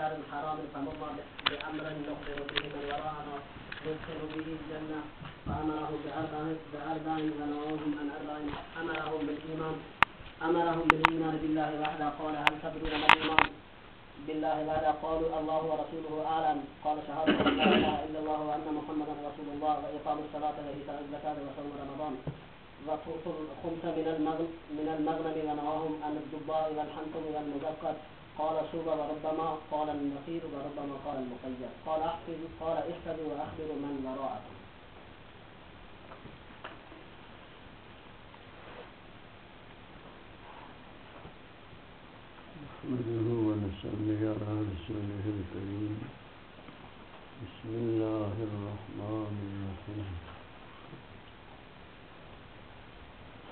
الشهر الحرام فمر بأمر نخبر به من وراءنا ندخل به الجنة فأمره بأربع ونوهم عن أربع أمرهم بالإيمان أمرهم بالإيمان بالله وحده. قال هل تدرون ما الإيمان بالله وحده؟ قالوا الله ورسوله أعلم. قال شهادة أن لا إله إلا الله وأن محمدا رسول الله وإقام الصلاة وإيتاء الزكاة وصوم رمضان. الخمس من المغنم من المغنم ونواهم عن الدباء والحنطم والمزقط قال شوب وربما قال النصير وربما قال المقيد قال احفظ قال احفظوا واخبروا من وراءكم نحمده ونصلي على رسوله الكريم. بسم الله الرحمن الرحيم.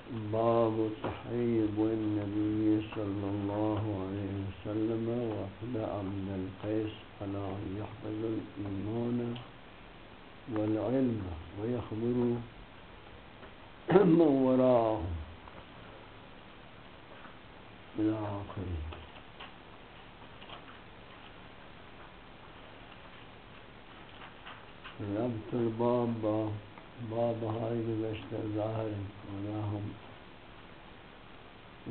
باب تحريض النبي صلى الله عليه وسلم وفد عبد القيس على أن يحفظ الإيمان والعلم ويخبر من وراءه. إلى آخره. ربط الباب باب هاي گزشتہ ظاہر ہونا ہم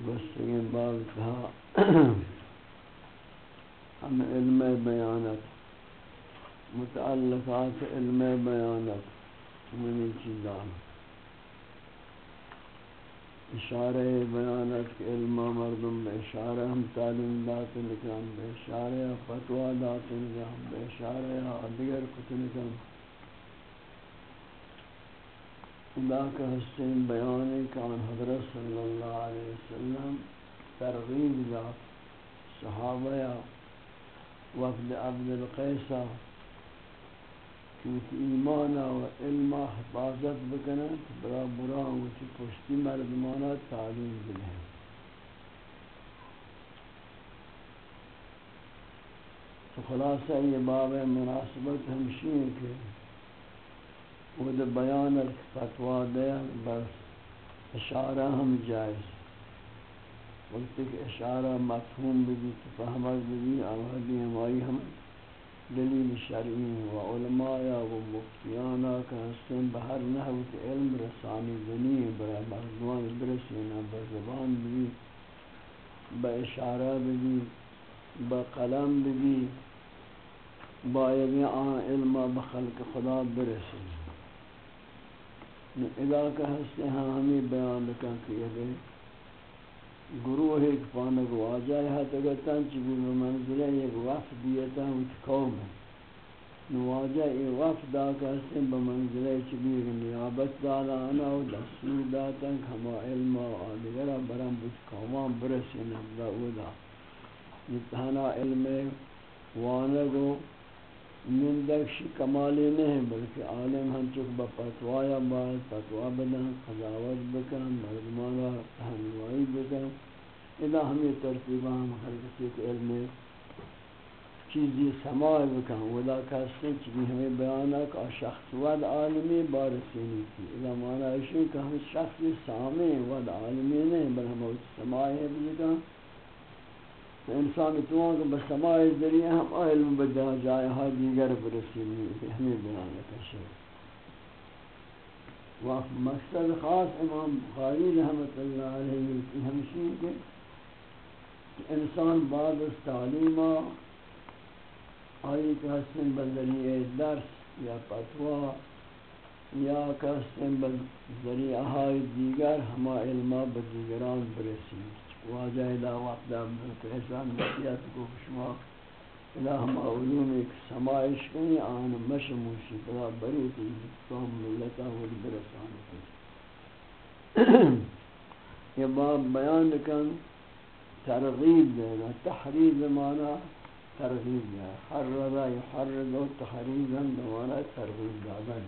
گستگی باب تھا ہم علم بیانت متعلقات علم بیانت منی چیزان اشارہ بیانت کے علم مردم بے اشارہ ہم تعلیم دات نکام بے اشارہ فتوہ دات نکام بے اشارہ دیگر کت نکام خدا کا حسین بیان کان حضرت صلی اللہ علیہ وسلم ترغیب دا صحابہ وفد عبد القیسہ کیونکہ ایمان و علم حفاظت بکنن برا برا وچی پشتی مردمانا تعلیم دلیں تو خلاصہ یہ باب مناسبت ہمشی ہے کہ وہ دا بیان فتوا دیا، بس اشارہ ہم جائز۔ وقت کہ اشارہ مفہوم بھی فہمت بھی آوازی ہماری ہم دلیل شرعی و علماء و مفتیانا کا حسن بہر نحوت علم رسانی دنی برای مردمان برسینا بزبان بھی با اشارہ بھی با قلم بھی با یعنی آن علم بخلق خدا برسینا ادا کا ہستے ہاں ہمیں بیان لکھا کیا گئے گروہ ایک پانک واجہ ہے تگتاں چبی بمنزلہ ایک وفد دیتا ہے ہوت قوم ہے۔ نواجہ ایک وفد آکا ہستے بمنزلہ چبی نیابت دانا انا و دستور داتا ہما علم و آدگرہ برام بچ قومان برسی نبدا اودا نتہنا علم وانگو نندکشی کمالی نہیں، بلکہ عالم ہم چک با پتوایا باید پتوا بدن، قضاوت بکن مردمانا تحنوائی بکن۔ ادا ہمیں ترتیبہ ہم ہر کسی کے علم چیزی سماع بکن۔ ودا کستے چکی ہمیں بیانا کہ شخص ود عالمی بارسینی تھی ادا مانا اشی کہ ہم شخص سامع ود عالمی نہیں بل ہم سماعی بکن۔ انسان تو کہ بس سماع ذریعہ ہم علم بدا جائے ہا دیگر برسیلی ہمیں بیان کشے و مقصد خاص امام بخاری رحمت اللہ علیہ کی ہمشی کہ انسان بعد از تعلیمہ، آئی کہ حسن بذریعہ درس یا پتوا یا کہستن بذریعہ دیگر ہما علمہ بدیگران برسیلی واجہ دا وقت دا احسان بسیت کو شما الہم علوم ایک سمائش کنی آن مشموشی پدا بریتی قوم ملتا ہوئی برسان کنی یہ باب بیان کن، ترغیب دینا تحریب مانا ترغیب دینا حرر یحرر و تحریبا مانا ترغیب دادن۔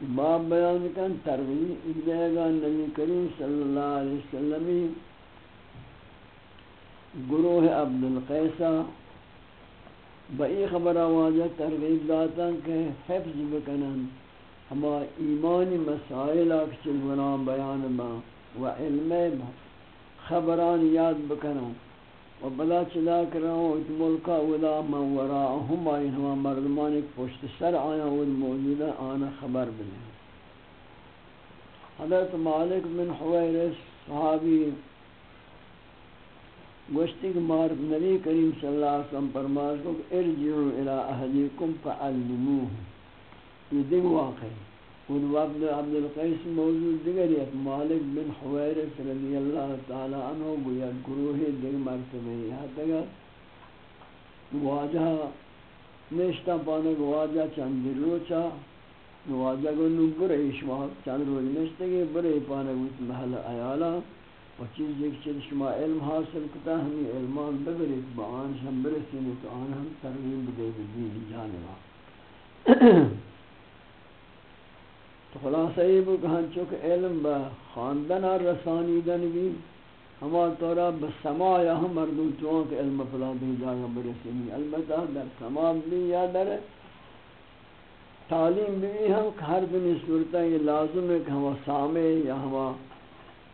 باب بیان کن ترغیب دے گا نبی کریم صلی اللہ علیہ وسلم گروہ عبد القیسہ بئی خبر آواجہ ترغیب داتا کہ حفظ بکنن۔ ہما ایمانی مسائل اکچل بنا بیان با و علم خبران یاد بکنوں و بلا چلا کروں ات ملکا ودا من وراءہم آئی ہما مردمان ایک پشت سر آیا ود موجودہ آنا خبر بنے۔ حضرت مالک بن حویرس صحابی گوشتی کہ مار نبی کریم صلی اللہ علیہ وسلم فرمایا کہ ارجعوا الى اهلیکم فعلموه یہ دیکھ واقعی خود وقت عبد القیس موجود دیگر یک مالک بن حویرس رضی اللہ تعالی عنہ گویا گروہ دیگر مرتبہ یہاں تک واجہ نشتا پانے واجہ چند روچا واجہ کو نبر ایشما چند روز نشتا گئے برے پانے گوت محل ایالا و چیز ایک چیز شما علم حاصل کتا ہمیں علمان ببرید با آن شم برسینے تو آن ہم ترغیب دے دین جانبا. تو خلاصہ یہ بھی کہاں علم با خاندن رسانی دنگی ہما طورا بسما یا ہم مردم چوان کہ علم فلا دی جاگا برسینی البتہ در سما بھی یا در تعلیم بھی ہم ہر دن صورتیں یہ لازم ہے کہ ہما سامع یا ہما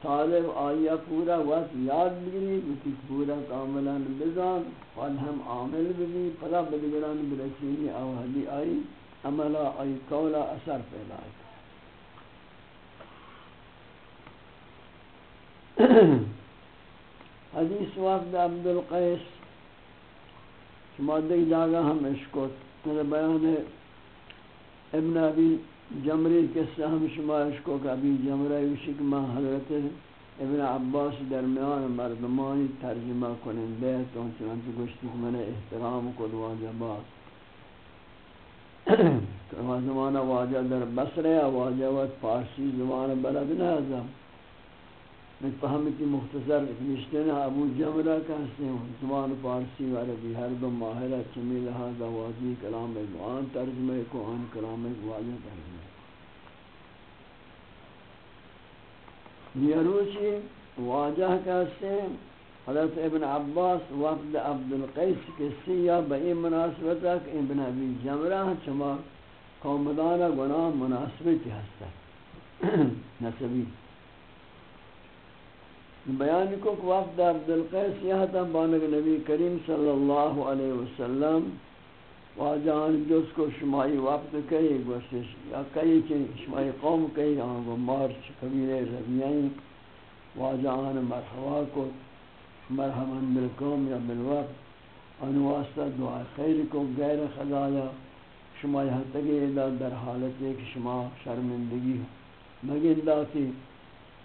طالب آیا پورا وقت یاد بگری بکی پورا کاملا بزان فال ہم عامل بھی فلا بدگران برسینی آوہدی آئی، عملا آئی، قولا اثر پیدا آئی۔ حدیث وقت عبد القیس شما دیکھ جاگا ہم اشکوت، میرے بیان ابن ابی جمری قصہ ہم شما اشکو کا ابی جمرہ یوشک ما حضرت ابن عباس درمیان مردمانی ترجمہ کنن دے تو چنانچہ گوشتی کہ میں نے احترام کو دعا جبات تو زمانہ واجہ در بصرے واجہ وقت پارسی زمان بلد نہ ازم میں فهمتی مختصر نشتن ابو جمرہ کا ہستے زبان فارسی و عربی، ہر دو ماہرہ چمی لہذا واضح کلام دعان ترجمہ کو آن کلام واضح ترجمہ۔ نیروچی واجہ کا ہستے حضرت ابن عباس وفد عبد القیس کے سیہ بئی مناسبت کہ ابن ابی جمرہ چما قومدانہ گناہ مناسبت ہستا نسبی بیان کو وفد عبد القیس یہ تھا بانگ نبی کریم صلی اللہ علیہ وسلم واجان جس کو شمائی وفد کئی گوشش یا کئی کہ شمائی قوم کئی، آن وہ مارچ قبیل ربیعین واجان مرحبا کو مرحبا بالقوم یا بالوقت ان واسطہ دعا خیر کو غیر خدایا شمائی حتگی در حالت ایک شما شرمندگی مگن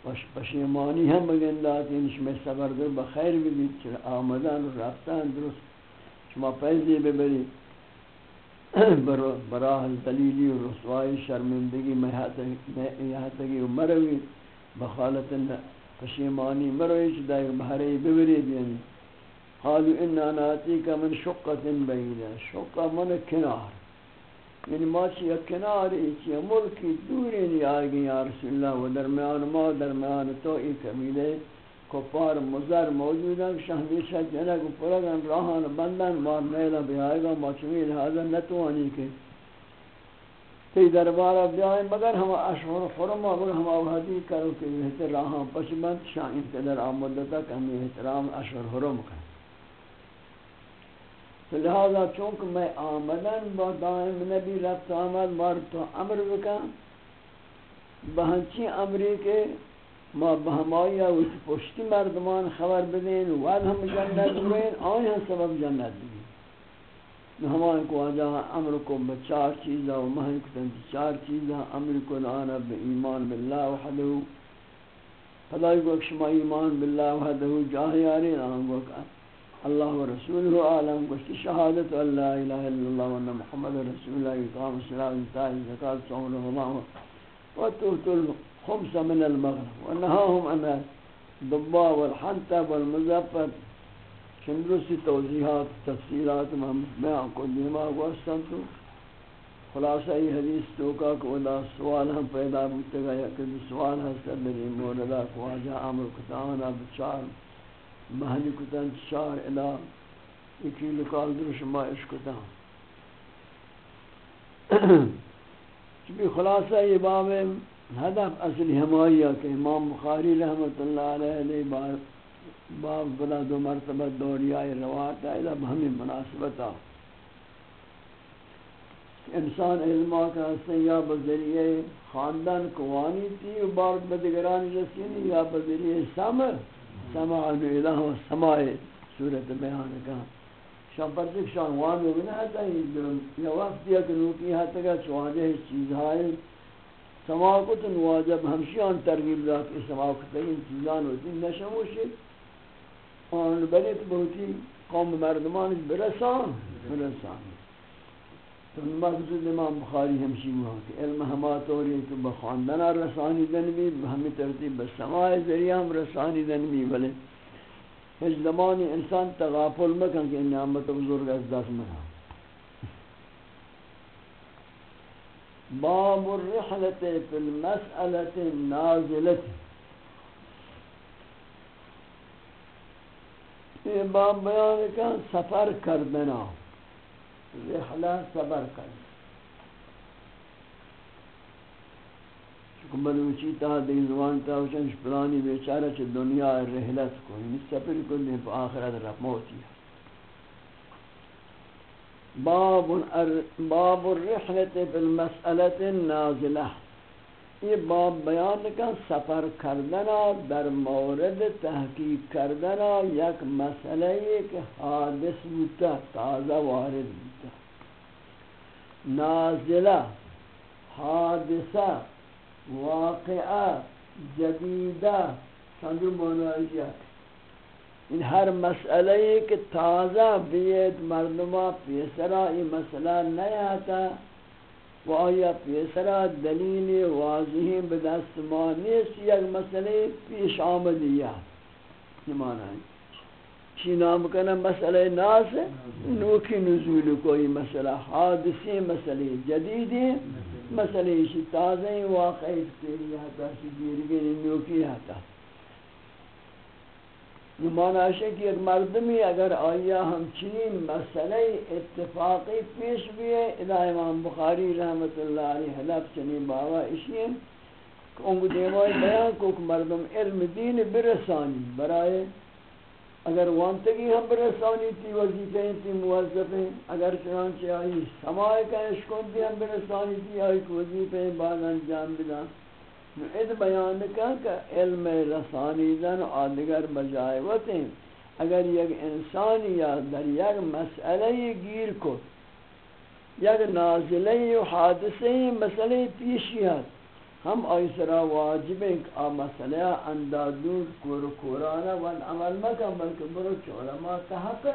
داتی پشیمانی ہم بگندات انش میں صبر در بخیر بھی چرا آمدان و رفتان درست. شما پیزی ببری براہ دلیلی و رسوائی شرمندگی میں یہاں تکی و مروی بخالت پشیمانی مروی چی دائر بحری ببری بیانی قالوا انا ناتیک من شقت بینا شقہ من کنار. یعنی ما چی کناری چی ملکی دوری نی آگی یا رسول اللہ و درمیان ما درمیان تو ای کمیلے کفار مزر موجود ہیں شہمیشہ جنگ پرگن راہان بندن مار نیلہ بھی گا ما چمی لہذا نتوانی کے تی دربارہ بیائیں مگر ہم اشہر حرم اگر ہم آوہدی کرو کہ بہتر راہان پشبند شاہ انتظر آمدتا کہ ہمیں احترام اشہر حرم کریں لہذا چونکہ میں آمدن با دائم نبی رفت آمد مار تو امر بکا، بہنچی امری کے ما بہمائی اوچ پشتی مردمان خبر بدین ود ہم جنت ہوئین آئی ہم سبب جنت دیئے ہمائیں کو آجا، امر کو بچار چیزا و مہن کو کتن چار چیزا، امر کو لانا بے ایمان باللہ وحدہو فلائی کو اکشما ایمان باللہ وحدہو جاہی آرین آنگو کہ اللہ و رسول عالم، گوشت شہادت اللہ الہ الا اللہ و محمد رسول اللہ، اقام الصلاة انتائی زکاة صوم رمضان و توت الخمس من المغرب و نهاهم عن الضباء والحنطب والمزفر چندرسی توضیحات، تفصیلات میں کو دیما گوستن تو خلاصہ یہ حدیث تو کا کہ ادا سوال ہم پیدا ہوتے گا یا کہ سوال ہے میری مولانا کو آجا عمر کتانا بچار محلی کتن چار الا یکی لکال درش ما اش کتن۔ چبی خلاصہ یہ باب ہدف اصلی ہمائی کہ امام بخاری رحمت اللہ علیہ بار باب بلا دو مرتبہ دوریائی روایت ہے اب ہمیں مناسبت انسان علماء کا حسن یا بذریعہ خاندان قوانی تھی و بار بدگران رسینی یا بذریعہ سمع سمع الہ و سماع صورت بیان کا۔ شان پر دیکھ شان وان میں نہ آتا ہے یا وقت دیا کہ نوکی ہے تکا چواجہ چیز ہے سماع کو تو نواجب ہمشیان ترغیب دا کہ سماع کو تین چیزان ہوتی نشموشی آن بلیت بہتی قوم مردمان برسان برسان۔ تو مقصود امام بخاری ہمشی ہوا کہ علم ہما طوری تو بخواندن رسانی دن بھی ہمیں ترتیب بسماع ذریعہ ہم رسانی دن بھی بلے۔ ہیچ زمانی انسان تغافل مکن کہ نعمت بزرگ از دست مکن۔ باب الرحلت فی المسئلت النازلت۔ یہ باب بیان کا سفر کردنا۔ رحلہ صبر کر چکم بلوچی تا دی زبان تا وچن شپرانی بیچارہ چھ دنیا رحلت کو یعنی سفر کو دیں پا آخرت رب موتی باب باب الرحلت بالمسئلت النازلہ یہ باب بیان کا سفر کردنا، در مورد تحقیق کردنا یک مسئلہ ایک حادث بوتا تازہ وارد بوتا نازلہ، حادثہ، واقعہ، جدیدہ سندر معنی ان ہر مسئلہ ایک تازہ بیت مردمہ، پیسرہ، یہ مسئلہ نہیں آتا۔ و آیا پیسرا دلیل واضح بدست ما نیست یک مسئله پیش آمدیه نمانا ہے۔ چی نام کنا مسئلہ ناس نوکی نزول کوئی مسئلہ حادثی مسئلہ جدیدی مسئلہ شی تازہ واقعی تیری آتا شی دیرگی نوکی آتا نمانا ہے کہ ایک مردمی اگر آیا ہم چنین مسئلہ اتفاقی پیش بھی ہے الہ امام بخاری رحمت اللہ علیہ حلف چنین باوا اشیئے کہ انگو دیوائی بیان کو کہ مردم علم دین برسانی برائے۔ اگر وانتگی ہم برسانی تی وظیفیں تی موظفیں اگر چنانچہ آئی سمائے کا اشکون تی ہم برسانی تی، آئی وظیفیں بعد انجام بدان اد بیان کا کہ علم رسانی دن آدگر بجائے اگر یک انسان یا در یک مسئلہ گیر کو یک نازلہ و حادثہ مسئلہ پیشی ہے ہم ایسرا واجب ہیں کہ آ مسئلہ اندادور کور کورانا وان عمل مکن، بلکہ برو علماء تحق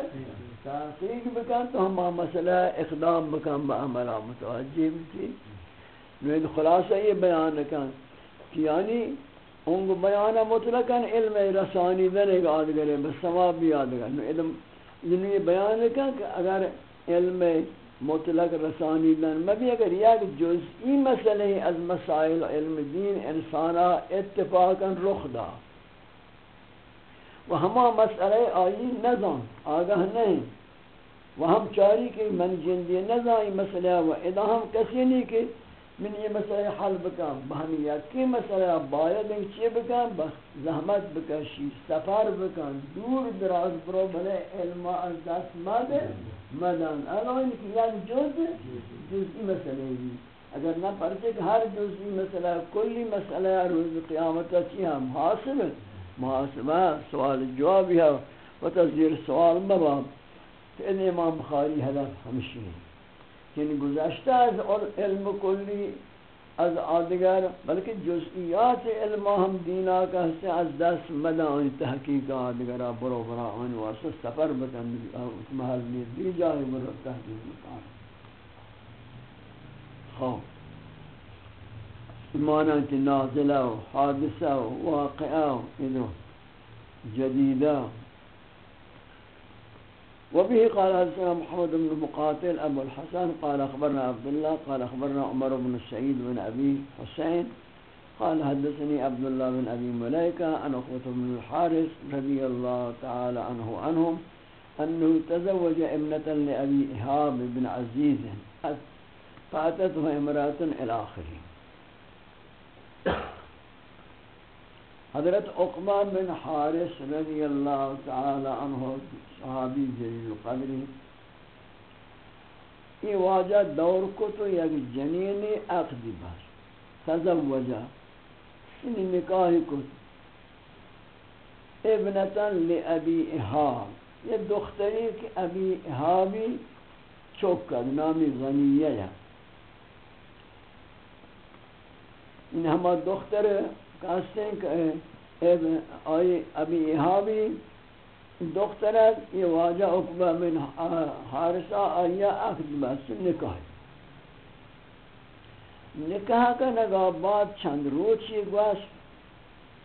تحقیق بکن تو ہم آ مسئلہ اقدام بکن با عملہ متوجہ بھی تھی خلاصہ یہ بیان کن۔ یعنی اونگ بیان مطلقاً علم رسانی دنے گا آدگرے بس ثواب بھی آدگر علم یعنی یہ بیان کا کہ اگر علم مطلق رسانی دن مبی اگر یک جزئی مسئلہ از مسائل علم دین انسانا اتفاقا رخ دا۔ و ہما مسئلہ آئی نظام، آگاہ نہیں۔ و ہم چاری کہ من جندی نظام مسئلہ و ادا ہم کسی نہیں کہ من یہ مسئلہ حل بکن بہمی یکی مسئلہ باید ان چی بکن؟ بس زحمت بکشی سفر بکن، دور دراز برو بلے علم از دست مدے مدن. الان کہ یک یعنی جز جزئی مسئلہ بھی اگر نہ پرچے کہ ہر جزئی مسئلہ کلی مسئلہ روز قیامت چی ہم حاصل محاسبہ سوال جواب ہے و تذیر سوال مباب کہ امام بخاری حدث ہمشی ہے یعنی گذشتہ از علم کلی از آدگر، بلکہ جزئیات علم ہم دینا کا حصہ از دست مدہ آنی تحقیق آدگرہ برو برا آنی واسطہ سفر بکن اس محل میں دی جائے برو تحقیق بکن خوب. مانا کہ نازلہ و حادثہ و واقعہ و جدیدہ وبه قال حدثنا محمد بن مقاتل أبو الحسن، قال أخبرنا عبد الله، قال أخبرنا عمر بن السعيد بن أبي حسين، قال حدثني عبد الله بن أبي ملائكة، عن أخوة بن الحارث رضي الله تعالى عنه عنهم، أنه تزوج ابنة لأبي إهاب بن عزيز، فأتته امرأة إلى آخره. حضرت عقبہ بن حارث رضی اللہ تعالی عنہ صحابی جی جلیل قدری یہ واجہ دور کو تو یک جنین عقدی بار تزوجہ یعنی نکاح کو ابنتا لأبی احاب، یہ دختری کہ ابی احابی چوکد نامی غنیہ ہے۔ ان ہما دختر کہتے ہیں کہ آئی ابی احابی دخترت یہ واجہ اقبہ من حارسہ آیا اخذ بس نکاح. نکاح کا نگاہ بعد چند روچی گوش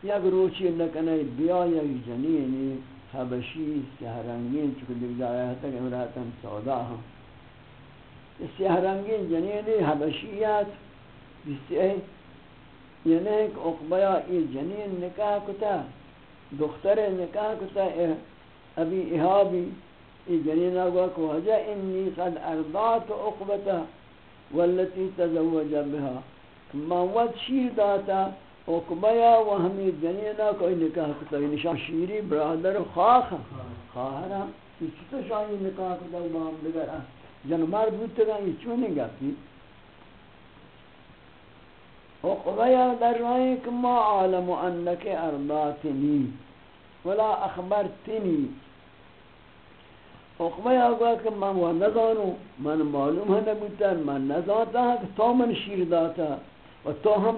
یک روچی نکنے بیا، یک جنینی حبشی سیاہ رنگین چکہ دیکھ جایا ہے تک امراتن سودا ہم سیاہ رنگین جنینی حبشیات جس سے یعنی ایک اقبیا یہ جنین نکاح کتا، دختر نکاح کتا ابی احابی یہ جنین آگوا کو وجہ انی قد ارضات اقبتا والتی تزوج بها. من ود شیر داتا اقبیا و ہمی جنینا کوئی نکاح کتا یہ نشان شیری، برادر، خواہ خواہرہ یہ چطور شاہی نکاح کتا، با ہم دگر جن مرد بودتا گا یہ چونی گا کی در رائے کہ ما عالم انک ارضاتنی ولا اخبرتنی اقبیا گویا کہ من وہ نزانو، من معلوم ہے نبوتا من نزانتا ہے کہ تو من شیر داتا و تو ہم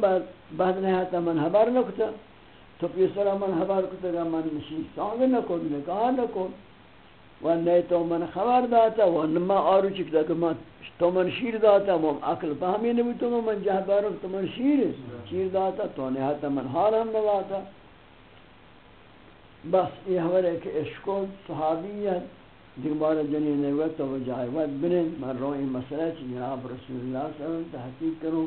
بعد نہاتا من حبر نکتا۔ تو پیسرا من حبر کتا من شیر سانگ نکن نکاح نکن۔ و نہیں تو من خبر داتا و نما آرو چکتا کہ من تو من شیر داتا و عقل فهمی نبوتا من جه جہبارو تو من شیر شیر داتا تو نہاتا من حال ہم نواتا بس یہ ہمارے کہ عشق صحابیت دیکھ بارا جنین وقت و جائے وقت بنیں من روئی مسئلہ چی جناب رسول اللہ صلی اللہ علیہ وسلم تحقیق کروں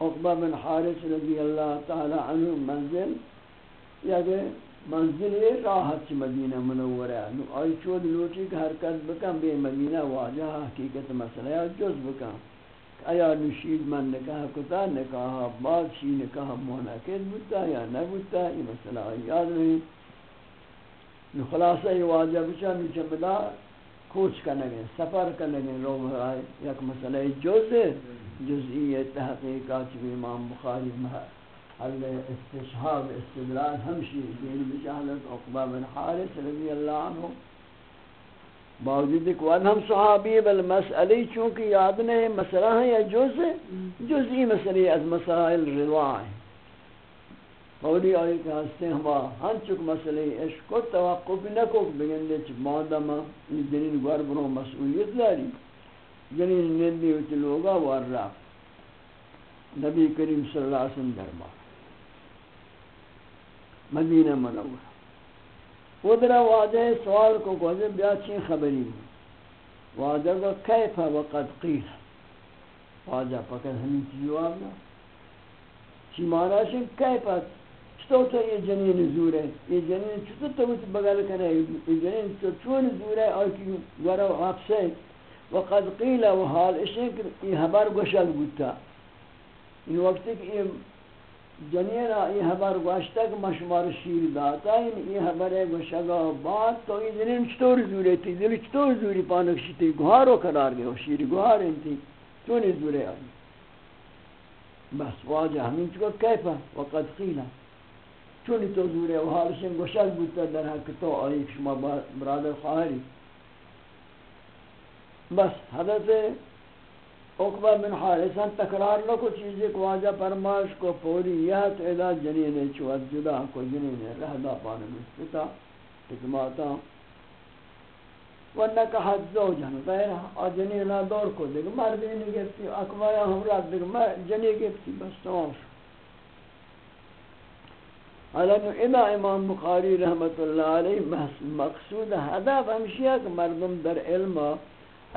عقبہ بن حارث رضی اللہ تعالی عنہ منزل یا کہ منزل راحت مدینہ منور ہے آئی چود لوٹی کہ حرکت بکن بے مدینہ واجہ حقیقت مسئلہ یا جز بکن. ایا نشید من نکاح کتا، نکاح بعد شی نکاح منعقد بودتا یا نبودتا یہ مسئلہ یاد نہیں نو خلاصہ یہ واجہ بچا نیچے بدا کوچ کرنے سفر کرنے رو بھائی یک مسئلہ جز جزئی تحقیقات بھی امام بخاری حل استشہاب استدلال ہمشی دین بجالت عقبہ بن حارث رضی اللہ عنہ باوجود کہ وہ ہم صحابی بل مسئلہ چونکہ یاد نہیں مسئلہ ہے یا جز جزئی مسئلہ از مسائل رضا ہیں۔ مولی آئی کہ ہستے ہما ہنچک مسئلہ عشق کو توقف نکو بگن دے چک مادم این جنین گوار برو مسئولیت داری جنین نندی ہوتی لوگا وار رفت نبی کریم صلی اللہ علیہ وسلم دربار۔ مدینہ منور وہ درہ واجہ سوال کو کوزے بیا چین خبری ہوں واجہ کو کیفا وقد قیل؟ واجہ پکر ہمیں جواب نا۔ چی مانا شن کیفا تو تو یہ جنین زور ہے؟ یہ جنین چطور تو اس بغل کرے یہ جنین تو چون زور ہے؟ اور کی گورا آپ سے وقد قیل و حال اشے کہ یہ خبر گوشل بوتا ان وقت کہ جنین یہ خبر گوشتا کہ مشمار شیر داتا این یہ خبر ہے گوشگا بعد تو یہ جنین چطور زور ہے تھی؟ دل چطور زوری پانکشی تھی؟ گوارو قرار گئے، شیر گوار انتی چون زور ہے آئی؟ بس واجہ ہمیں چکو کیفا؟ وقد قیلہ چونی تو زوره و حالشن گوشک بودتا در حق تو آئی، شما برادر خواهری بس حضرت اقبہ بن حارسان تکرار لکو چیزی کو واجہ فرماش کو پوری یہ تعدا جنین چوات جدا کو جنین رہدا پانے مستتا حکماتا ونکا حد دو زوجن غیرہ آ جنین دور کو دیکھ مردی نہیں گفتی اکبایا ہم رات دیکھ جنین گفتی بس تمام شو علم ادا امام بخاری رحمت اللہ علیہ مقصود ہدف ہمشیہ کہ مردم در علم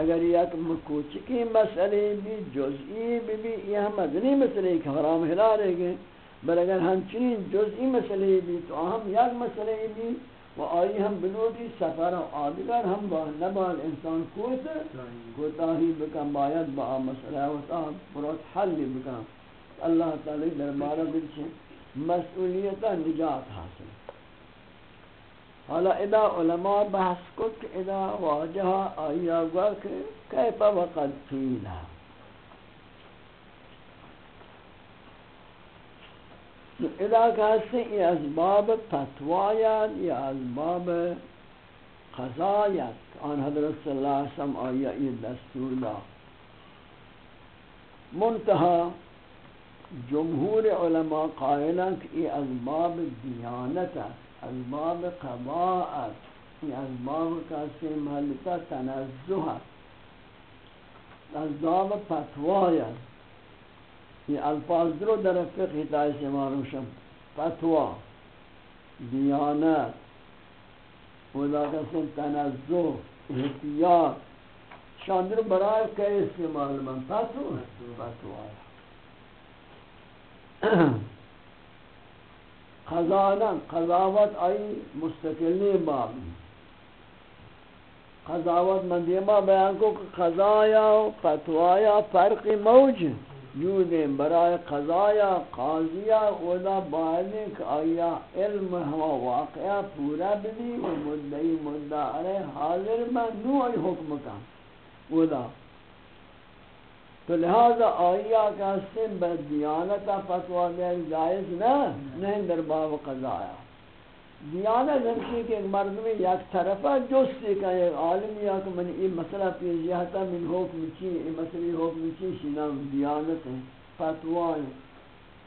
اگر یک مکوچکی مسئلے بھی، جزئی بھی بھی، یہ مدنی مسئلے کہ حرام ہلا رہے گئے بل اگر ہم چنین جزئی مسئلے بھی، تو ہم یک مسئلے بھی، و آئی ہم بلوٹی سفر و آدگر ہم با نبال انسان کوتا کوتا ہی بکن، باید با مسئلہ و تا برات حل بکن. اللہ تعالی دربارہ بلچے مسئولیتا نجات حاصل حالا ادا علماء بحث کت ادا واجہ آیا گا کہ کیپا وقت فیلہ ادا کہتے ہیں یہ اسباب فتوایت یا اسباب قضایت آن حضرت صلی اللہ علیہ وسلم آیا یہ دستور دا. منتہا جمہور علماء قائلان کہ یہ اسباب دیانت اسباب قضاعت یہ یعنی اسباب کا سے محلتا تنزہ اسباب فتوایت یہ یعنی الفاظ درو در فقہ تائی سے معروشم فتوہ دیانت ودا کسن تنزو احتیاط شاندر برای کئی استعمال من فتو فتوہ قضانا قضاوت آئی مستقلی باب. قضاوت من دیما بیان کو قضایا و فتوایا فرق موجود یودیں برای قضایا قاضیا ودا باہرنے کہ آیا علم ہوا واقعہ پورا بھی و مدعی مدعا حاضر میں نوعی حکم کا. ودا تو لہذا آیا کا سن بدیانتا فتوہ دیر جائز نہ نہیں در باب قضایا دیانت ہمشی کہ ایک مرد میں یک طرفہ جستی کا ایک عالم یا کہ من یہ مسئلہ پیش جاتا من حکم چی، یہ مسئلہ حکم چی شنام دیانت ہے فتوہ فتوائیں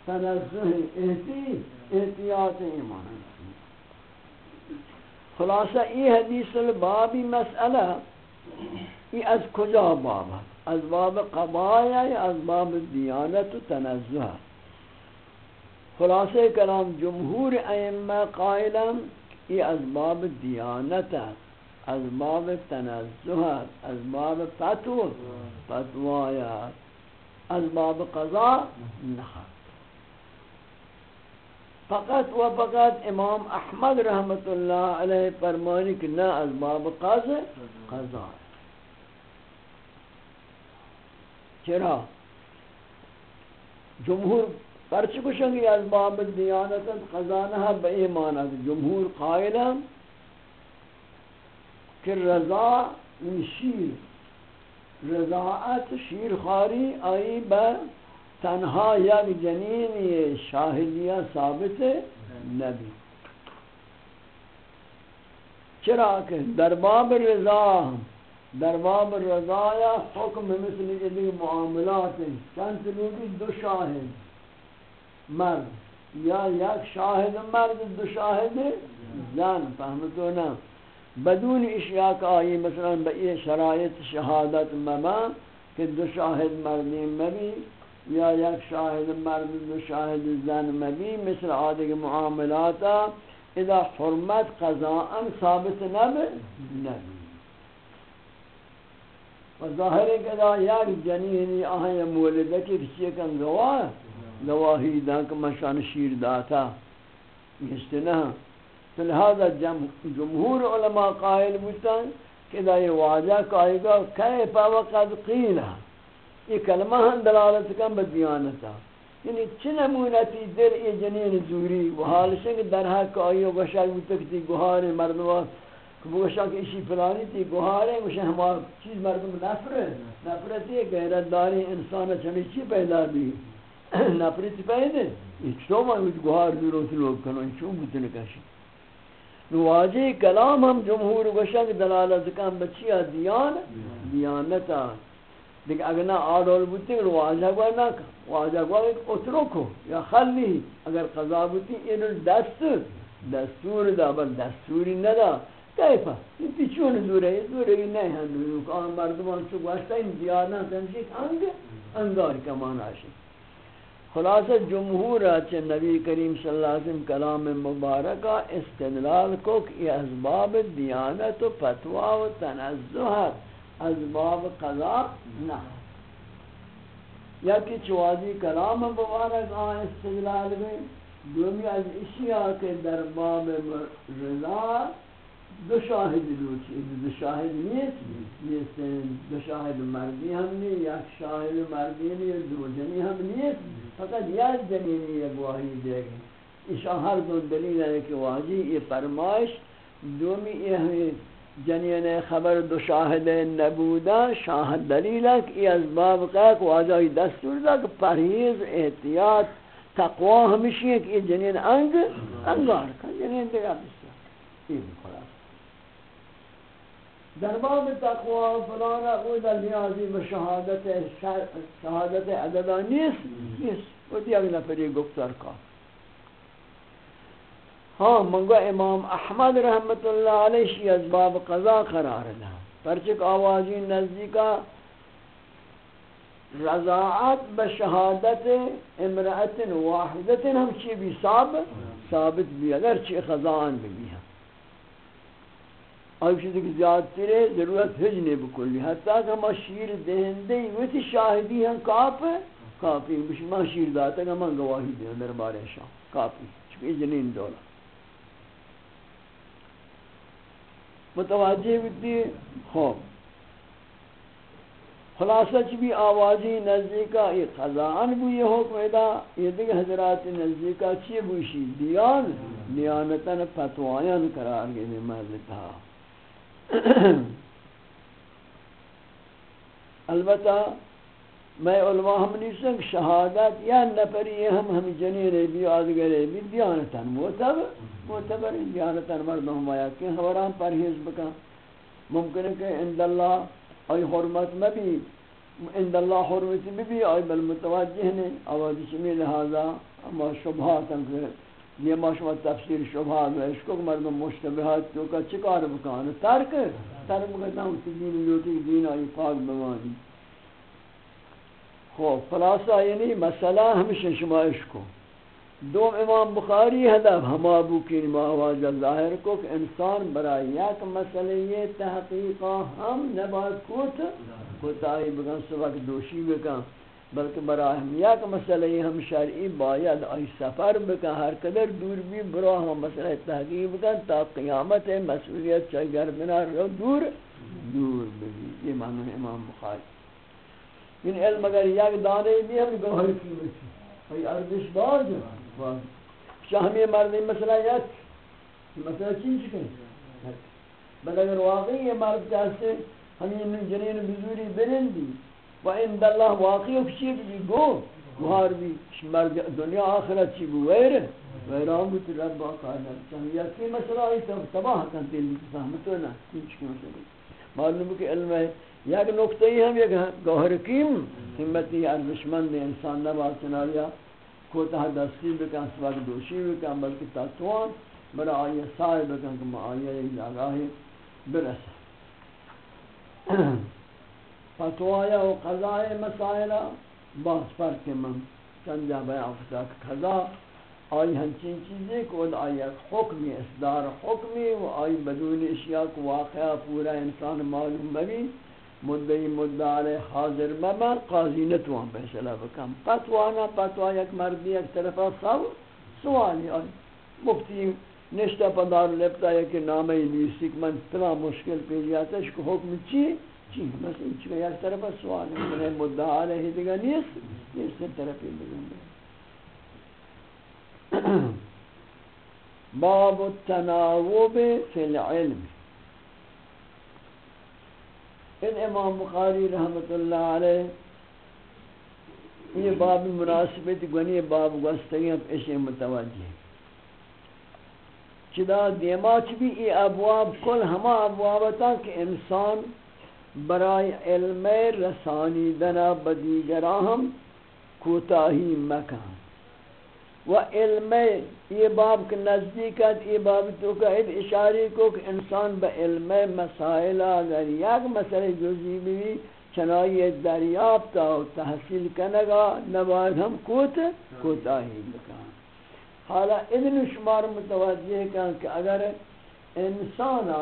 تنزہ احتی، احتیاط ایمان خلاصہ، یہ حدیث البابی مسئلہ، یہ از کجا باب ہے؟ از باب قبایا یا از باب دیانت و تنزہ خلاصہ کلام جمہور ائمہ قائلا یہ اسباب دیانت اسباب تنزہ اسباب فتو فتوایا اسباب قضاء نہ فقط و فقط امام احمد رحمت اللہ علیہ فرمانی کہ نہ اسباب قضاء قضاء۔ چرا؟ جمہور پرچ کشنگی از باب دیانت خزانہ بے ایمانت جمہور قائلہ کہ رضا من شیر، رضاعت شیر خاری آئی با تنہا یعنی یک جنین شاہدیہ ثابت نبی۔ چرا کہ در باب رضا در باب رضا یا حکم مثل یہ معاملات چند لوگی دو شاہد مرد. یا یک شاهد مرد، دو شاهد زن. فهمتو نه. بدون اشیاء که آئی مثلا به این شرایط شهادت مما که دو شاهد مردی مبی یا یک شاهد مرد، دو شاهد زن مبی، مثل عادق معاملاتا. اذا حرمت قضاء ثابت نبی نبی و ظاهر ہے کہ اذا یک جنینی آہیں مولدہ کی کسی کن گواہ گواہی دا کہ مشان شیر داتا. یہ نہ لہذا جمہور علماء قائل بودتا کہ دا یہ واجہ کہے گا کیفا وقد قیلہ یہ کلمہ ہم دلالت کم بدیانتا یعنی چھ نمونتی در ای جنین زوری؟ و حال شنگ در حق آئیو گوشک بودتا گوھار مردمہ گوشک اسی فلانی تی گوھار ہے گوشک ہمارا چیز مردم نفرت نفرت یہ غیرت داری انسان اچھا چمی چی پیدا بھی؟ نپریتی پیدا چطور ما اوچ گوهار دروتی لوگ کنو چون بودن کشی؟ نواجه کلام هم جمهور گوشن دلالت کن بچی ہے، دیان دیانتا دیگه اگر نه آدول بودتی رو واجه گوه نکن واجه گوه اترکو یا خلی۔ اگر قضا بودتی این دست دستور دا، بل دستوری ندا۔ کیفا این پیچون دوره دوره نه هم آن مردمان چو گوشتا این دیانت همشید انگ انگار کمان آشید خلاصہ جمہور اچھے نبی کریم صلی اللہ علیہ وسلم کلام مبارکہ استدلال کو کہ اسباب دیانت و فتوہ و تنزہ اسباب قضا نہ یا کہ چوازی کلام مبارک آن استدلال میں دومی از اشیاء کے در باب رضا دو شاہد لوچی دو شاہد نیست. نیست، دو شاہد مردی ہم نہیں یک شاہد مردی نہیں دو جنی ہم نیست. فقط یک جنینی یک واحی دے گی اشان ہر دو دلیل ہے کہ واجی یہ فرمائش دومی یہ جنین خبر دو شاہد نبودا شاہد دلیل ہے کہ یہ اسباب قیق واجہی دستور دا کہ پرہیز احتیاط تقوی ہمیشی ہے کہ یہ جنین انگ، انگار. کا جنین دیگا بسیار یہ بخورا در باب تقوا فلانا او در نیازی به شهادت شهادت عددا نیست نیست. و دیگر نفری گفتار کار ہاں منگو امام احمد رحمت اللہ علیہ شی از باب قضا قرار دا پرچک آوازی نزدیکا رضاعت بشہادت امرأت واحدت ہم چی بھی ثابت ثابت بھی اگر چی خزان بھی ہیں آئی چیزی کہ زیادہ تیرے ضرورت حج نہیں بکلی. حتیٰ کہ ہم شیر دہندے ویتی شاہدی ہیں کاپ کافی ما شیر داتا کہ ہم گواہی دیں در بارے شاہ کافی. چکہ جنین دولا متوجہ بیتی خوب خلاصہ چی بھی آوازی نزدیکا؟ یہ خزان یہ حکم ادا یہ دیکھ حضرات نزدیکا چی بوشی؟ دیان. دیانتاً فتوائیان قرار گئے محضتا البتہ میں علماء ہم نہیں شہادت یا نفری ہم ہم جنین بھی آدگرے بھی، دیانتاً معتبر معتبر دیانتاً مردم آیا کہ خبران پرہیز بکا ممکن ہے کہ عند اللہ آئی حرمت میں بھی اللہ حرمت میں بھی آئی، بل متوجہ نے آوازی چمی لہذا، اما شبہاتاً کہ یہ ماشما تفسیر شبہات ہے اس کو مردم مشتبہات تو کا چکار بکان ترک ترک کرتا ہوں کہ دین لوٹی، دین آئی، پاک بوانی خوب، خلاصہ یعنی مسئلہ ہمیشہ شمائش کو۔ دو امام بخاری حدب ہما بوکین مواجہ ظاہر کو کہ انسان برای یک مسئلہ یہ تحقیقہ ہم نباز کوت، کوتاہی بکن سبک دوشی بکن بلکہ برای ہم یک مسئلہ ہم شرعی باید آئی سفر بکن، ہر قدر دور بھی برا ہم مسئلہ تحقیق بکن تا قیامت مسئولیت چاہ گردنا رو دور دور بھی یہ معنی امام بخاری۔ ان علم اگر یک دانے بھی ہم گوھر کی مچی اور ارزش باز شاہمی مردی مسئلہ یک۔ مسئلہ چین چکے بل اگر واقعی یہ مرد کہتے ہمیں جنین بزوری برندی۔ و عند اللہ واقعی کچی بھی گو گوھار بھی مرد دنیا آخرت چی بو ویر ویران بھی تر رب باقاعدہ چاہیے یکی مسئلہ آئی تباہ کنتے ہیں فهمتو نا چین چکے مسئلہ معلوم کہ علم ہے یک نکتہ ہی ہم یک گوھر کیم. ہمتی ارزشمند انسان نباز چنالیا کوتاہ دستی بکن سوک دوشی بکن بلکہ تاتوان برا آئیے سائے بکن کہ آئیے ایک جاگاہی برسا فتوایا و قضاء مسائلہ باس فرق من چند جا بیان فتا قضا آئی ہنچین چیزیں کہ آئی حکمی، اصدار حکمی و آئی بدون اشیاء کو واقعہ پورا انسان معلوم بگی مدعی مدعال حاضر بابا قاضی نتوان فیصلہ بکم پتوانا پتوا یک مردی یک طرفا سو سوالی آئی مفتی نشتا پدار لپتا ہے کہ نامی نیستی کہ من تلا مشکل پیش جاتا ہے کہ حکم چی؟ چی بس این چی یک طرفا سوالی ہے مدعال ہی دیگا نیست نیست طرفی بگم باب التناوب فی العلم. ان امام بخاری رحمت اللہ علیہ یہ باب مناسبت گنی باب گستگی پیش متوجہ چدا دیما چ بھی، یہ ابواب، کل ہما ابواب تا کہ انسان برائے علم رسانی دنا بدیگراہم کوتاہی مکان و علم یہ باب کے نزدیکت یہ باب تو کا اشاری کو کہ انسان با علم مسائل اگر یک مسئلہ جزئی بھی چنائی دریافت و تحصیل کنگا، نباید ہم کوت کوتاہی بکان حالا ادن شمار متوجہ کن کہ اگر انسان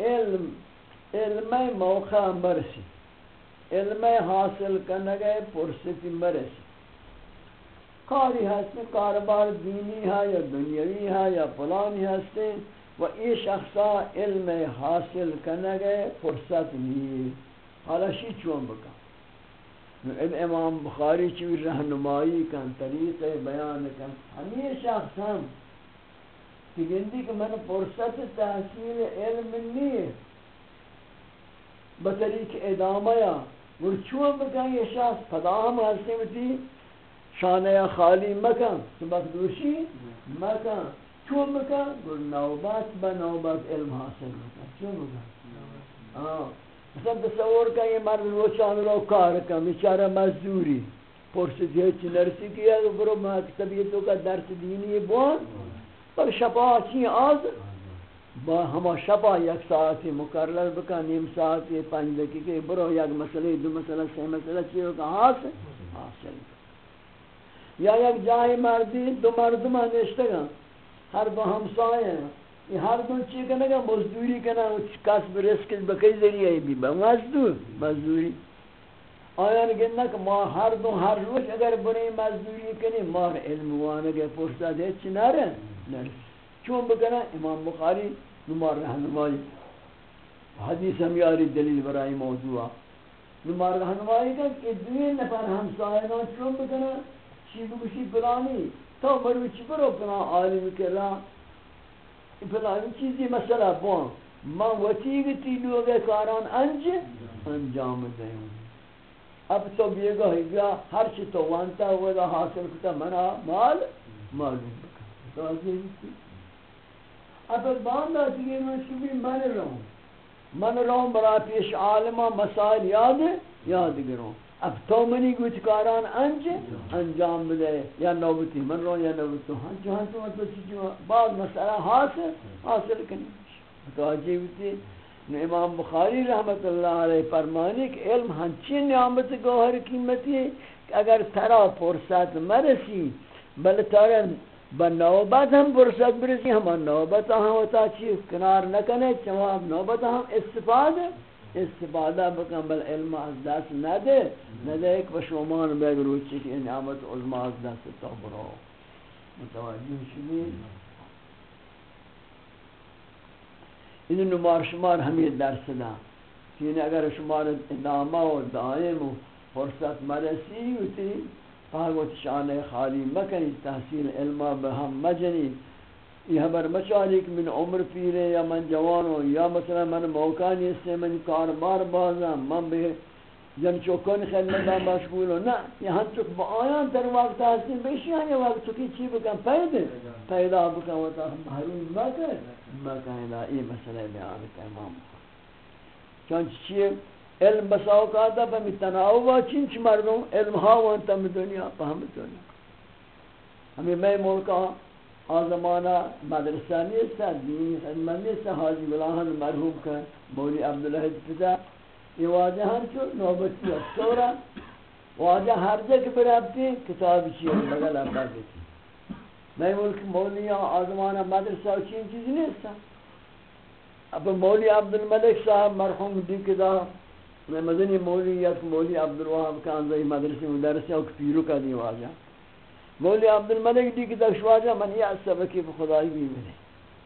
علم علم موقع برسی علم حاصل کنگا پرستی برسی کاری ہستے، کاروبار دینی ہے یا دنیاوی ہے یا فلانی ہستے، و ای شخصا علم حاصل کنگے فرصت نہیں حالا شی چون بکا؟ امام بخاری چوی رہنمائی کن طریق بیان کن۔ ہمیں شخص ہم، کہ گندی کہ من فرصت تحصیل علم نہیں بطریق ادامہ یا. گر بکن یہ شخص، پدا ہم حسنی ہوتی شانہ خالی مکن. سبق دوشی، مکن. چون بکن؟ گر نوبت با نوبت علم حاصل مکن چون بکن؟ مثلا تصور کا یہ مرد روچان رو کار کا بیچارہ مزدوری. پرسید ہیچ نرسی کیا تو برو طبیعتوں کا درس دینی بون پر شپا چی آز. با ہما شپا یک ساعتی مقرر بکا نیم ساعتی پنج دقیقے برو یک مسئلہ دو مسئلہ سی مسئلہ چیو کا حاصل حاصل یا یک جاہی مردی، دو مردمہ نشتگا ہر دو ہمسائے ہیں یہ ہر دن چی کنا گا مزدوری کنا کسب رزق بکی ذریعہ بھی با؟ مزدور، مزدوری. آیان گنا کہ ما ہر دن ہر روز اگر بنی مزدوری کنی ما علم وانگے فرصت ہے چی نرے نرے چون بکنا امام بخاری نمار رہنمائی. حدیث ہم یاری دلیل برائی موضوع. نمار رہنمائی کا کہ دوی نفر ہمسائنان چون بکنا چی بکشی پلانی تو مروچی برو پنا عالم کے راہ فلانی چیزی مسئلہ بون من وطیگ تی لوگ کاران انج انجام دیں اب تو بیگا ہی ہر چی تو وانتا ودا حاصل کتا، منا مال معلوم بکا تو عزیزی اب باندہ چیزی من شبی من رہوں من رہوں برا پیش عالمہ مسائل یاد یاد گروں اب تو منی گوچ کاران انج انجام بده. یا نوبتی من رو یا نوبتو ہاں جہاں تو مطلب چیزی جی؟ بعض مسئلہ حاصل حاصل کنی متوجہ ہوتی امام بخاری رحمت اللہ علیہ فرمانی کہ علم ہنچی نعمت گوہر قیمتی ہے، کہ اگر ترا فرصت مرسی بل ترا بنوبت ہم فرصت برسی ہم نوبت ہم ہوتا چیز کنار نکنے چواب نوبت ہم استفادہ استفادہ بکن بل علم از دست نده نده ایک بشومان بگرو چی که نعمت علم از دست تا برو. متوجه شدید این نمار شمار ہمیں درس دا. یعنی اگر شمار ادامہ و دائم و فرصت مرسی ہوتی فاگوت شان خالی مکنی تحصیل علمہ بہم مجنی یہ خبر مچالی کہ من عمر پیرے، یا من جوان ہو یا مثلا من موقع نہیں سے من کاربار بازا من بے جن چوکن خدمت مشغول ہو نہ یہاں چک با آیان در وقت حسین بیشی ہاں یہ وقت چکی چی بکن؟ پیدا پیدا بکن و تا محروم مکر مکن الہ یہ مسئلہ بیان کا امام. چونچ چیئے علم بساوکاتا پا می تناوبا چنچ مردم علم ها وانتا می دنیا، پا ہم دنیا۔ ہمیں میں ملکہ آزمانہ مدرسہ نیستا دین خدمت نیستا حاجی بلاہن مرحوم کن، مولی عبداللہ جی پتا۔ یہ واجہ ہم چو، نوبتی اکتورا۔ واجہ ہر جگہ پر ابتی کتاب چیئے بگل ابا دیتی میں ملک مولی آزمانہ مدرسہ چین چیزی نیستا۔ اب مولی عبدالملک صاحب مرحوم دی کدا میں مدنی مولی یک مولی عبدالوہاب کانزائی مدرسی مدرسی اوک پیرو کا دی واجہ مولی عبد الملک دی جی کہ دشواجہ من یہ سبکی پر بھی ملے۔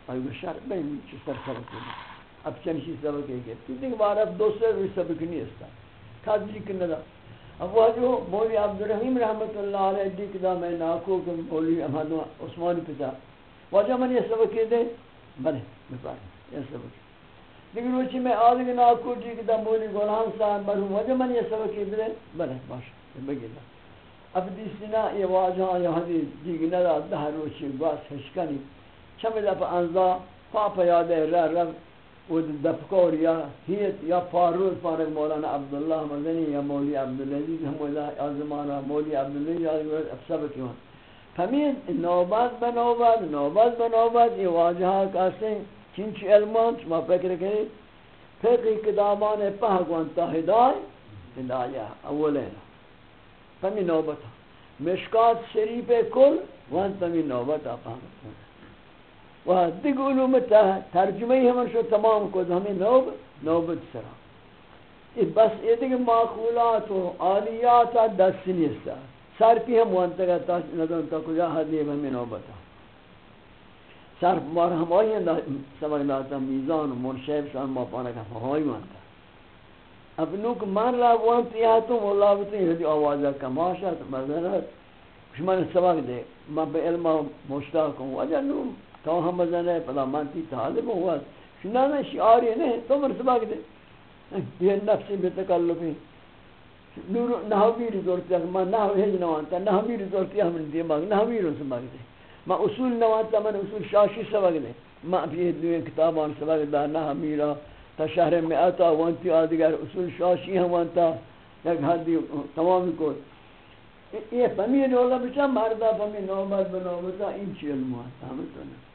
اور شر بین چی سر سبکی بھی اب چنشی سبکی گئے تی دیکھ بارا دو سر بھی سبکی نہیں استا کھادری جی کنہ دا اب وہ جو مولی عبد الرحیم رحمت اللہ علیہ جی دی کہ دا میں ناکو کہ مولی احمد عثمانی پتا واجہ من یہ سبکی دے؟ بلے بپار یہ سبکی لیکن وہ چی میں آدھگ ناکو دی کہ دا مولی گولان صاحب مرحوم واجہ من یہ سبکی دے بلے باش بگی دا اب دیسنا یہ واجہاں یہ حدیث دیگی ندا دہ روچی گواس ہشکنی چمی دفع انزا پاپا یادے رہ رہ و دفکور یا ہیت یا فارود فارغ مولانا عبداللہ مدنی یا مولی عبدالعزیز ہم اللہ آزمانا مولی عبدالعزیز یا افسب کیون فمین نوبات بنوبات نوبات بنوبات یہ واجہاں کاسے چنچ علمان چما فکر کریں فقی کدامان پہگوانتا ہدای ہدایہ اولین تمی نوبت مشکات شریف کل وان تمی نوبت آپا و دیگ علوم تا ترجمه ہمیں شو تمام کو، ہمیں نوب، نوبت سرا۔ یہ بس یہ دیگه معقولات و آلیات دست نیستا سر پی ہم وانتا گا تا ندون تا کجا حدیب ہمیں نوبتا۔ صرف مار ہمائی سبق داتا میزان و مرشیب شان ما پانا کا فہائی مانتا اب نوک من را وانت یا تو مولا بتا یہ آوازہ کماشا مزنت من سبق دے من به علم مشتاق ہوں۔ اجا نو تو ہم مزنے پلا من تی طالب ہوا شنا نہ شعاری نہیں، تو من سبق دے۔ یہ نفسی بتکلفی نور نحوی رزورتی من نحوی ہج نوانتا نحوی رزورتی ہم دماغ نحوی رزورتی سبق دے ما اصول نوانتا من اصول شاشی سبق دے ما بھی دوئے کتابان سبق دا نہ میرا تا شہر میں آتا وانتی آدگر اصول شاشی ہم وانتا یک حدی تمامی کو یہ فمی رولا بچا مردہ فمی نوبت بنوبتا این چی علم آتا ہمیں تو نہیں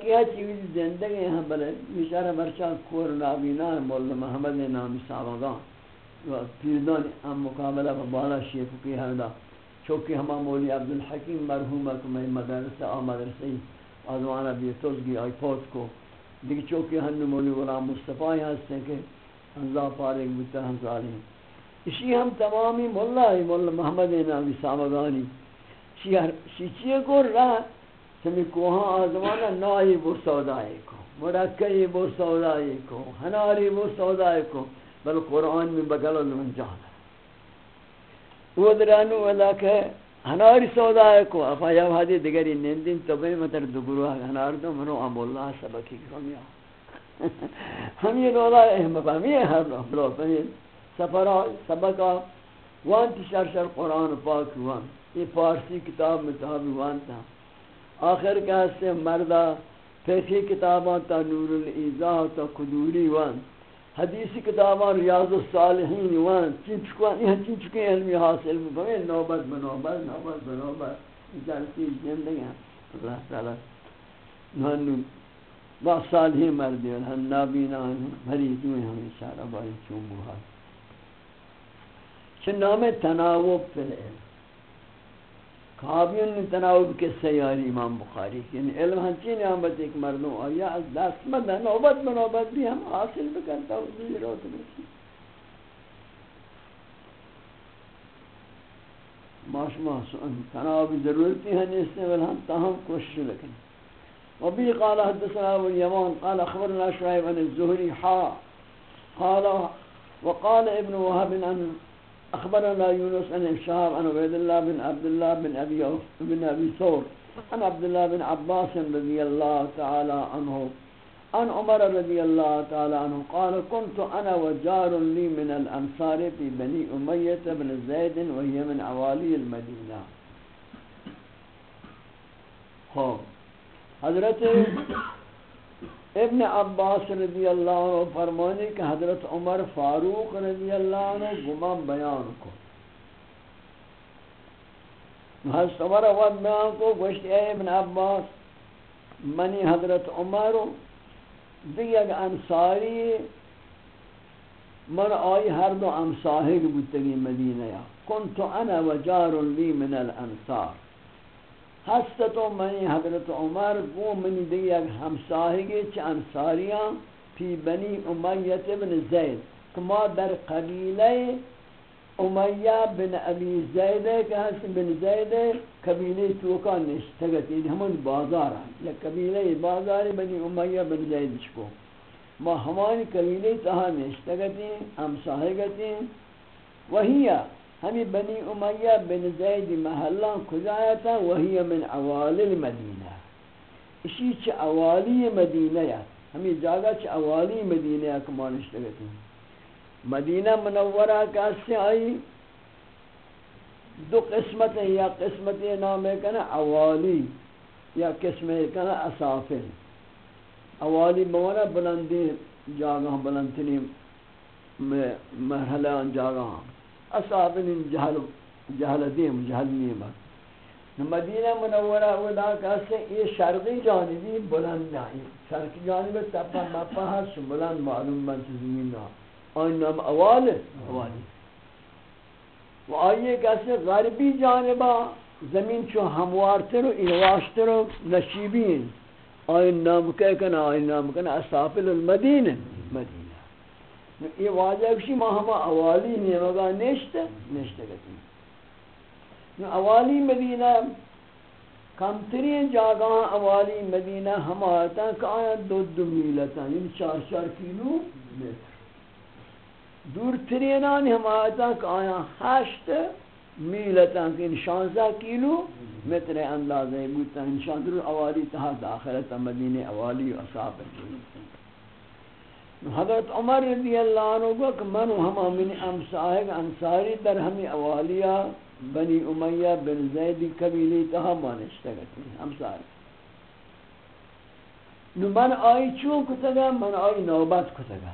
کیا چیز زندگی یہاں بلے. بیچارہ مرچا کور نابینا ہے مولا محمد نامی صاحبگان پیردان ہم مقابلہ بالا شیخ کی حمدہ. چوکی ہما مولی عبدالحکیم مرحومہ کو میں مدرسہ آ مدرسہ آزوانا بیتوزگی آئی پوت کو۔ دیگه چوکی ہن مولی غلام مصطفی ہستے کہ انزا پارک بتا ہم اسی ہم تمامی مولا مولا محمد نامی صاحبگانی شی چیئے کو رہا سمی کوہاں آزمانا نائی بو سودائی کو مرکی بو سودائی کو، ہناری بو سودائی کو بل قرآن میں بگل من جانا وہ درانو والا کہ ہناری سودائی کو۔ افا یا حدی دیگری نندین تو بے مطر مطلب دو گروہ ہنار دو۔ منو ام اللہ سبکی کمیا ہم یہ لولا احمد ہمی ہے ہر بلو سفرہ سبکا وان تشار شر قرآن پاک وان یہ فارسی کتاب متحبی وان تھا۔ آخر کا سے مردہ فیسی کتاباں تا نور الایزاہ تا قدوری وان حدیثی کتاباں ریاض الصالحین وان چنچکوان یہ چنچکے علمی حاصل بھوئے نوبت بنوبت نوبت بنوبت جلسی زندگی ہیں۔ اللہ تعالی نحنو با صالحی مردی ہن نابینا مریضویں ہم اشارہ بائی چون بہار۔ چنام تناوب فی العلم۔ کابین تناوب کے سیاری امام بخاری یعنی علم ہنچی نعمت ایک مردوں آیا از دست مدہ نوبت بنوبت بھی ہم حاصل بکرتا ہوں روت بسی ماشما تناوب ضرورتی ہیں اس نے ولہم تاہم کوشش لکن۔ وبه قال حدثنا ابو اليمان قال اخبرنا شعيب عن الزهري حا قال وقال ابن وهب عن أخبرنا يونس عن شهاب عن عبد الله بن عبد الله بن أبي بن أبي ثور عن عبد الله بن عباس رضي الله تعالى عنه عن عمر رضي الله تعالى عنه قال كنت أنا وجار لي من الأنصار في بني أمية بن زيد وهي من عوالي المدينة. ہو حضرت ابن عباس رضی اللہ عنہ فرمانے کہ حضرت عمر فاروق رضی اللہ عنہ گمان بیان کو۔ حضرت عمر وقت بیان کو، گوشت اے ابن عباس، منی حضرت عمر دیگر انصاری، من آئی ہر دو امساہگ بودتگی مدینہ۔ یا کنتو انا و جار لی من الانصار۔ ہست تو منی حضرت عمر گو منی دیگر ہمساہگی چھ انصاریاں فی بنی امیت بن زید کما در قبیلہ امیہ بن ابی زید کہ ہست بن زید قبیلہ توکا نشتگت یعنی ہمون بازار ہیں، یا قبیلہ بازار بنی امیہ بن زید چکو۔ ما ہمانی قبیلہ تہا نشتگتی ہمساہگتی وہیہ ہمیں بنی امیہ بن زید محلہ کجایا تھا، وہی من اوال المدینہ۔ اسی چھ اوالی مدینہ یا، ہمیں جاگا چھ اوالی مدینہ یا کمانش لگتے ہیں مدینہ منورہ کا سے آئی، دو قسمت ہیں یا قسمت نام ہے کہنا اوالی یا قسم ہے کہنا اصافل اوالی مولا بلندی جاگا بلندتنی مرحلہ جاگا اصحاب جہل جہل دیم جہل نیم. مدینہ منورہ ودا کہتے یہ شرقی جانبی بلند نہیں شرقی جانب تپا مپا ہست بلند معلوم بن زمین نا آئی نام اوال اوالی و آئیے کہتے غربی جانبا زمین چو ہموارتر و ایواشتر و نشیبین. آئی نام کہہ کنا آئی نام کنا اصحاب المدین مدینہ. یہ واجہ کشی ما ہما اوالی نیمگا نشت نشت گتی اوالی مدینہ کمترین جاگاں اوالی مدینہ ہم آتا کہ آیا دو دو میلتا یعنی چار چار کیلو متر دور ترینان ہم آتا کہ آیا ہشت میلتا کہ یعنی ان شانزہ کیلو متر اندازہ بودتا ان شانزہ اوالی تہا داخلتا مدینہ اوالی و اصحاب حضرت عمر رضی اللہ عنہ کو کہ من ہم من امساہگ انصاری در ہمی اوالیہ بنی امیہ بن زید قبیلی تہا مانشتا گتی امساری نو من آئی چون کتگا من آئی نوبت کتگا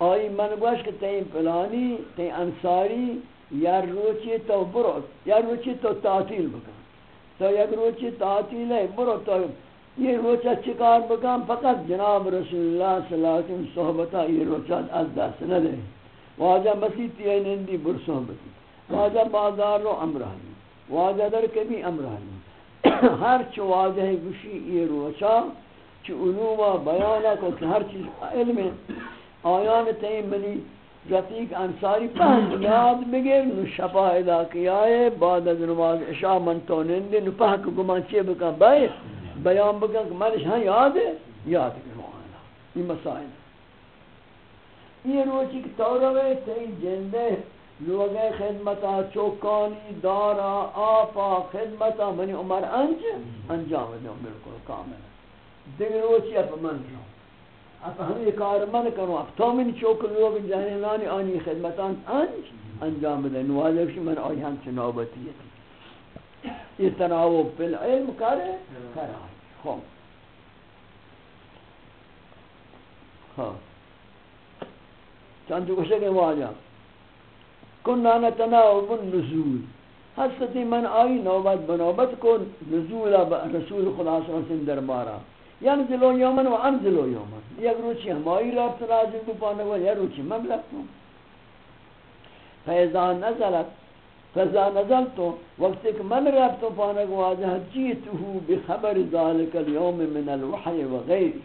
آئی من گوش کہ تین پلانی، تین انصاری، یا روچی تو برو، یا روچی تو تعطیل بکن۔ تو یک روچی تعطیل ہے، برو تو یہ روچہ چکار بکن فقط جناب رسول اللہ صلی اللہ علیہ وسلم صحبتہ یہ روچہ از دست نہ دے واجہ مسیح تیئے نندی بر صحبتی۔ واجہ بازار رو امرانی۔ واجہ در کبھی امرانی۔ ہر چو واجہ گوشی یہ روچہ چو علوم بیانہ کو کہ ہر چیز علم آیان تین منی رفیق انصاری پہن یاد بگیر نو شفا ادا کیا ہے۔ بعد از نماز عشاء من تو نندے نو پہک گمان چیئے بکن بھائی بیان بکن کہ منش ہاں یاد ہے؟ یاد کرو آنا یہ مسائل یہ روچی کی توروے تین جندے لوگے خدمتا چوکانی، دارا آپا خدمتا منی عمر انج، انجام دوں بالکل کامل دیگر روچی اپ من کرو اپ ہم یہ کار من کرو۔ اپ تو من چوک لوگ جہنانی آنی خدمتان انج، انجام دیں نوازش من آئی ہم چنوبتی ہے۔ یہ تناوب پی العلم کرے، کرا۔ خوب ہاں۔, ہاں۔ چند کو شکے واجہ کننا نتناوب النزول حسدی من آئی نوبت بنوبت کو نزول رسول خدا صلی اللہ علیہ وسلم دربارہ۔ یعنی ینزلو یومن و انزلو یومن۔ یک روچی ہمائی رابط لازم کو پانے گو یا روچی من لکھوں فیضا نزلت فیضا نزلتو وقت ایک من رابط پانے گو آجا جیتو بخبر ذالک اليوم من الوحی و غیری۔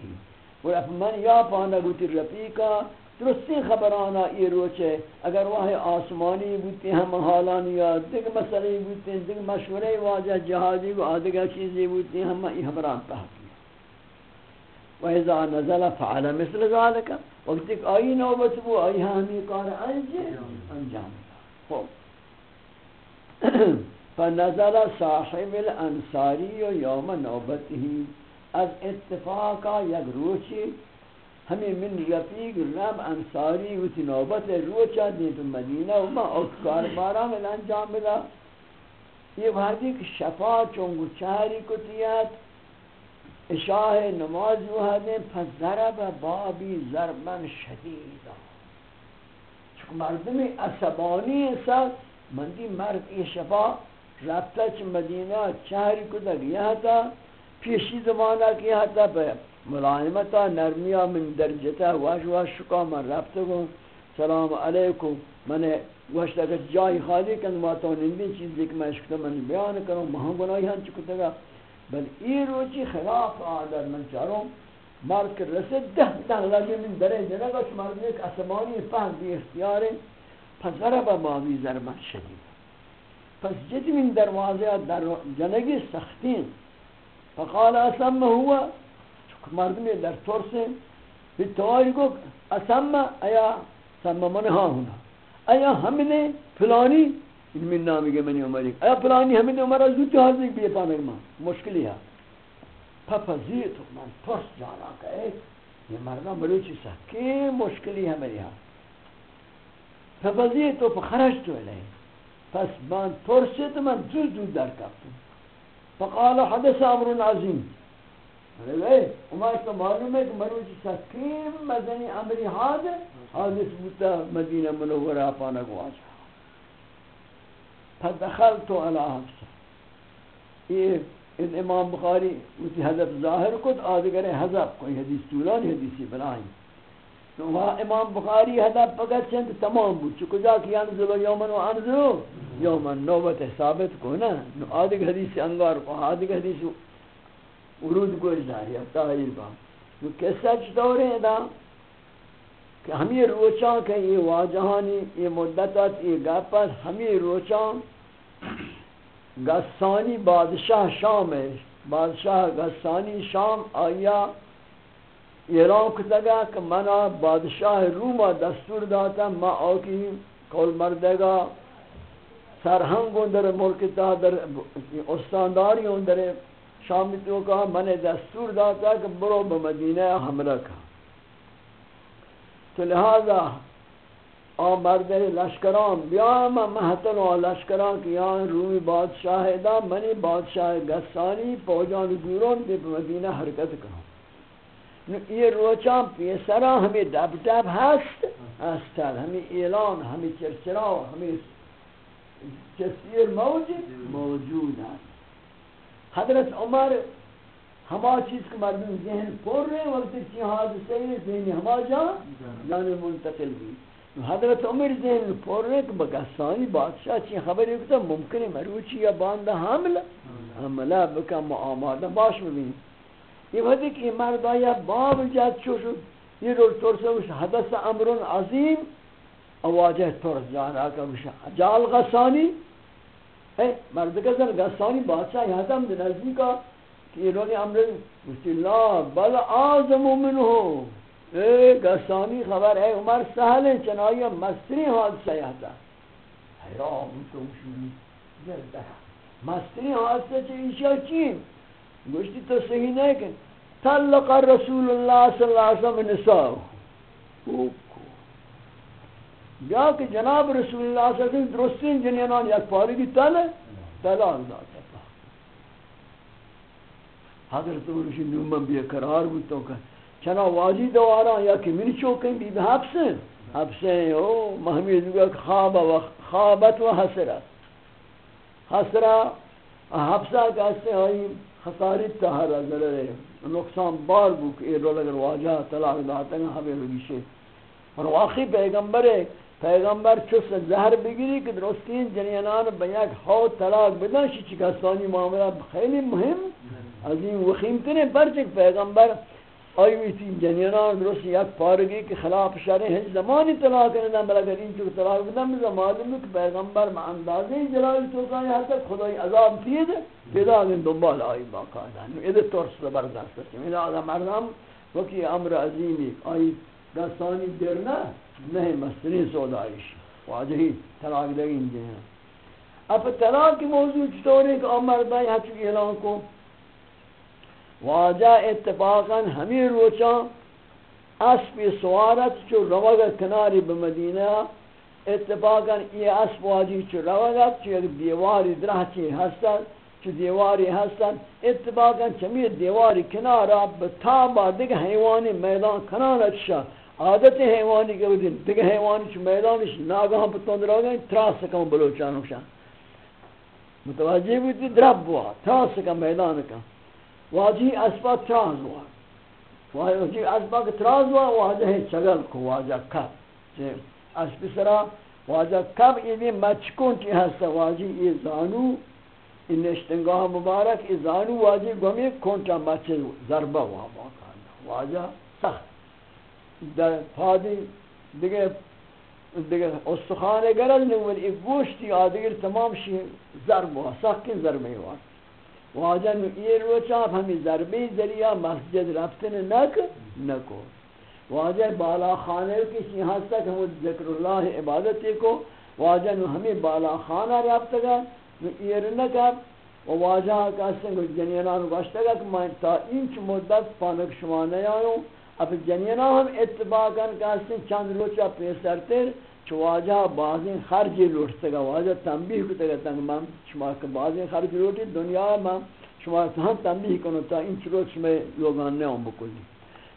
و اپ من یا پانے گو تی رفیقا درستی خبرانا یہ روچے اگر وہ آسمانی بوتی ہم حالانی یا دیکھ مسئلے بوتی ہیں دیکھ مشورے واجہ جہادی و آدھگا چیزیں بوتی ہم یہ خبران پہتی وإذا نزل فعل مثل ذلك وقت ایک آئی نوبت بو آئی ہمی کار انجے جی، انجام۔ خوب فنزل صاحب الانصاری یوم نوبته۔ از اتفاقا یک روچی، ہمیں من رفیق رب انصاری وتی نوبت روچا دیت مدینہ و ما اوکار بارا من انجام بلا یہ بھاردی کہ شفا چونگو چاری کتیات اشاہ نماز جو ہے پس ضرب بابی ضربن شدیدا۔ چکہ مردمی عصبانی ساتھ مندی مرد ای شفا رابطہ چھ مدینہ چہری کو در یہ تھا پیشی زمانہ کیا تھا پہ ملائمتا نرمیا من درجتا واش واش شکا من رابطہ کو سلام علیکم. من واشتا کہ جائی خالی کن ما تو نندی چیز دیکھ میں اشکتا من بیان کروں مہاں گناہی ہن چکتا گا بل ای روچی خلاف عادت من چاروں مرد که رسد ده ده لگه من دره جنگاش مرد یک اسمانی فهم بی اختیار پس ضرب ماوی ضربت شدید پس جدی من دروازه در جنگی سختین فقال اسم هو چک مردمی در ترس به تواری گو اسم ایا سم من ها هنا ایا همینه فلانی؟ این من نامی گه منی عمری. ایا پلانی همین عمر از دو جهاز دیگه بیه پانک من مشکلی ها. پپا زیتو من پرس جانا که یہ مرنا مروچی سا کی مشکلی ہماری ہاں فبزی تو خرج تو علیہ پس من پرسید من زود زود در کفتم. فقال حدث امر عظیم. ارے اما اس معلوم ہے کہ مروچی سا مدنی امری حادث حادث بوتا مدینہ منورہ پانا گواجا فدخلت على حفصه یہ ان امام بخاری اسی حذف ظاہر کو آدھگر حذف کوئی حدیث طولانی، حدیثی بنائی تو وہاں امام بخاری حذف فقط چند تمام بود. چکو جا کہ انزلو یومن و انزلو یومن نوبت ثابت کو نا آدھگ حدیث انگار کو آدھگ حدیث ورود کو اجداری اب تاہیر با. تو کیسا چطور ہے دا؟ کہ ہمیں روچاں کہ یہ واجہانی، یہ مدتات، یہ گاپت ہمیں روچاں غسانی بادشاہ شام ہے، بادشاہ غسانی شام آیا اعلان کتا گا کہ منا بادشاہ روما دستور داتا، ما آکی کول مردگا سرهنگ در ملک تا، در استانداری در شام تو کا من دستور داتا کہ برو بمدینہ حملہ کا۔ تو لہذا، آ مرد لشکران بیا ما محتل و لشکران کی آن رومی بادشاہ دا منی بادشاہ گسانی پوجان دورون دے مدینہ حرکت کرو۔ یہ روچان پیسرا ہمیں دب دب ہست ہستن ہمیں اعلان، ہمیں چرچراو ہمیں چسیر موجود موجود ہے حضرت عمر ہما چیز کے مردم ذہن پور رہے وقت چی حادثے ذہنی ہما جا جانے منتقل بھی حضرت عمر ذہن پور رہے کہ بگستانی بادشاہ چی خبر ہے کہ ممکن ہے مروچی یا باندہ حملہ حملہ بکا معامادہ باش ببین۔ یہ وقت کہ مرد آیا باب جات چو شد یہ رول طور سے حدث امر عظیم اواجہ طرز جانا کا وشا جال غسانی ہے مرد کا زن غسانی بادشاہ یہاں تم نزدی کا کہ یہ لوگ امر مجھتی اللہ بل آزم من ہو اے غسانی خبر ہے عمر سہل چنائی مستری حادثہ یہاں تا حیرام تو مشوری جلدہ مستری حادثہ چیزی چین گوشتی تو صحیح نہیں کہ تلق رسول اللہ صلی اللہ علیہ وسلم نساء یا کہ جناب رسول اللہ صلی اللہ علیہ وسلم درستین جنینان یک پارگی تل تلان داتا تھا حضرت عمرشی نومن بیا قرار بودتا کہ چنا واجی دوارا یا کہ من چوکیں بی بحبسن حبسن؟ او محمید بیا خواب و خوابت و حسرت۔ حسرت، حبسہ کہتے ہیں خساری تہر ضرر نقصان بار بو کہ یہ رول اگر واجہ طلاق داتا ہے، ہمیں رگیشے اور واقعی پیغمبر ہے پیغمبر چس زہر بگیری کہ درستین جنینان بیاک ہو طلاق بدن شی چکستانی معاملہ خیلی مهم عظیم وخیم تنے پرچک پیغمبر آئی تین جنینان درست یک پارگی کہ خلاف شرع ہے، زمانی طلاق ندن بل اگر این چک طلاق بدن بزا معلوم ہے پیغمبر مع اندازه جلال توقعی حد خدای عذاب تید پیدا اگر دنبال آئی باقاعدہ یہ یعنی طرس زبردست ہے۔ یعنی میرا آدم مردم وکی امر عظیمی آئی دستانی در نه نہیں مستری سودائش۔ واجہی طلاق دیں گے اب طلاق کی موضوع چطور ہے کہ عمر بھائی ہاں اعلان کو واجہ اتفاقا ہمیں روچا، اسب سوارت چو روگا کناری بمدینہ، اتفاقا یہ اسب واجی چو روگا چو ایک دیواری درہ چی ہستا چو دیواری ہستن اتفاقا چمی دیواری کنارا بتابا دیکھ حیوانی میدان کنارا چشا عادت حیوانی کے ودن دیکھ حیوانی چو میدانش ناگاہ پتون در آگئیں تراس سکم بلوچانو شا متوجہ بودی درب ہوا تراس سکم میدان کا واجی اسبا تراز ہوا۔ واجی اسبا کا تراز ہوا، واجہ چگل کو واجہ کب۔ جی، اسب سرا، واجہ کب یہ بھی مچکون چی ہستا۔ واجی یہ زانو این نشتنگاه مبارک ازانو واجی گمی کنچا مچه ضربه و واجه سخت۔ در پادی دیگه دیگه استخانه گرد نمول ای گوشتی آدگر تمام شی ضرب و سخت ضربه وار واجه نو ای روچا همی ضربه ذریعه مسجد رفتن نک نکو واجه بالا خانه کسی هستا که ہم ذکر اللہ عبادتی کو. واجه نو ہمیں بالا خانہ خانه رفتگا ایر نکر و واجہ کہتے ہیں جنینان گوشتگا کہ میں تا اینچ مدت پانک شما نیاؤں اب جنینان ہم اتباقاً کہتے ہیں چند روچا پیسرتر چو واجہ بعضیں خرجی لوٹتگا واجہ تنبیح کتگا تنگ من شما کہ بعضیں خرج لوٹی، دنیا میں شما ہم تنبیح کنو تا اینچ روچ میں لوگان نیاؤں بکلی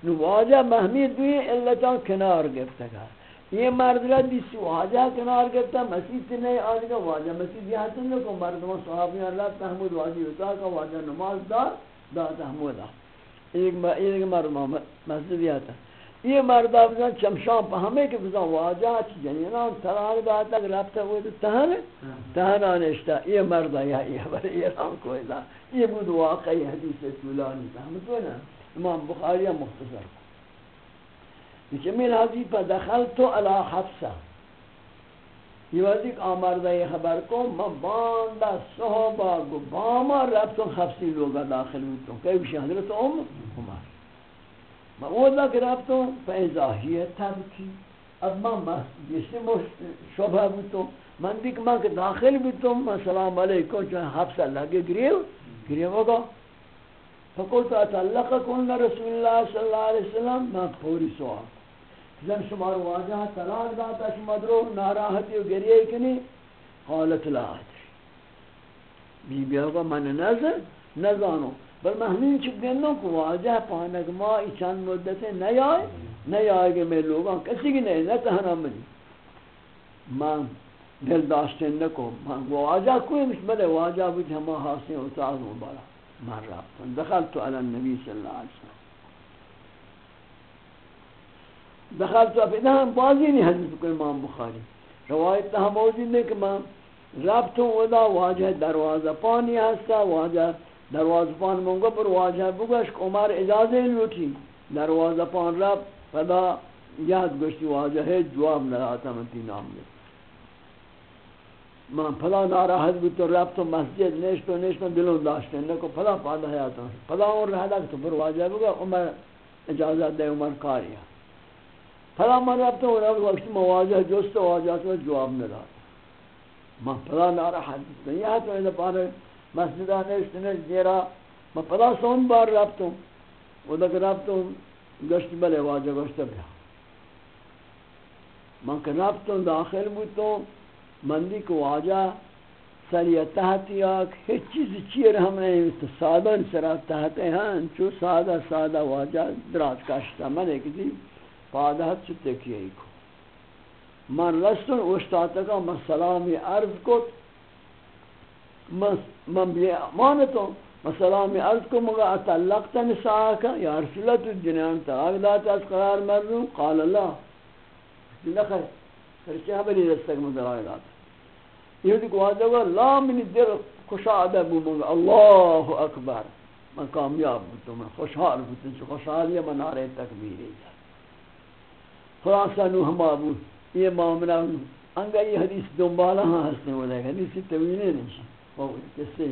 نو واجہ محمید دوئی اللہ کنار گفتگا یہ مرد را دیسی واجہ کنار کرتا مسیح نہیں آج کا واجہ مسیح یہاں سے کو مردمان صحابی اللہ تحمد واجی ہوتا کا واجہ نماز دار دا تحمد ایک ایک مرد مسجد یہاں تھا یہ مرد افزان چمشان پہ ہمیں کہ بزن واجہ چی جنینان تراغ دا تک رابطہ ہوئے تو تہن تہن آنشتا، یہ مرد یا یہ بر ایران کوئی دا یہ بود واقعی حدیث طولانی تحمد ہونا امام بخاری مختصر۔ کو جمیل حضی پا دخلتو علا حفصہ۔ یہ وقتی کہ آمردہ یہ خبر کو میں باندہ صحبہ گو باما ربتوں خفصی لوگا داخل ہوتوں کئی بشی حضرت ام عمر۔ میں اولا کہ ربتوں فیضا ہی تبکی اب میں جسی شبہ بوتوں من دیکھ میں کہ داخل بوتوں میں سلام علیکم چون حفظ لگے گریو گریو ہوگا۔ فقلت اتعلق کن رسول اللہ صلی اللہ علیہ وسلم؟ میں پوری سوال۔ زن شمار واجہ، طلاق داتا شمار رو ناراحتی و گریے کنی قالت لا ادری بی بی آقا من نظر نزانو بل میں ہمین چک دینوں کو واجہ پانک ما ای چند مدت نئی آئے نئی آئے گے میں لوگاں کسی کی نہیں نہ تہنا منی من دل داشتے نکو من واجہ کوئی مش بلے واجہ بھی ہما حاصل اتاز مبارا من رابطن دخلت علی النبی صلی اللہ علیہ وسلم دخل تو اپنا ہم بازی نہیں حضرت کو امام بخاری روایت تہا موجود ہے کہ میں ربطوں ودا واجہ دروازہ پانی ہستا واجہ دروازہ پان مونگا پر واجہ بگوش کہ عمر اجازے لوٹی دروازہ پان رب، فدا یاد گوشتی واجہ ہے جواب نراتا من تی نام لے من پھلا ناراحت بھی تو رب تو مسجد نیشتو نیشتو دلوں داشتے نکو پھلا پادا حیاتا پھلا اور رہ دا تو پر واجہ بگا عمر اجازت دے، عمر کاریا پھلا من رب تو رب وقت مواجہ جست و واجہ تو جواب نہ داد من پھلا ناراحت نہیں ہے تو ادھا پارے مسجدہ نیشت نیشت جیرا من پھلا سون بار رب تو ادھا کہ رب تو گشت بلے واجہ گشت بیا۔ من کہ رب تو داخل بود تو مندی کو واجہ سریع تحتی آک ہیچ چیز چیر ہم نے سادہ سرا تحتے ہیں، چو سادہ سادہ واجہ دراز کاشتا من ایک دی جی، پادہت چو تکیئی کو۔ من لستن اشتاتکا من سلامی عرض کت من بی امانتو من سلامی عرض کو مگا اتلقت نساکا یا رسولت الجنان تاک داتا از قرار مردوں قال اللہ. جی لخر فرشتے ہمیں رستک مدرائی داتا یہ دیکھ واجہ گا، لا منی دل خوشادہ بو منگا اللہ اکبر. من کامیاب بودتا من خوشحال بودتا چو خوشحالی من آرے تکبیری جا خلاصہ نو ہم آبو یہ معاملہ، انگا یہ حدیث دنبالا ہاں ہستے ہو لے گا حدیث طویلے نہیں؟ وہ کس سے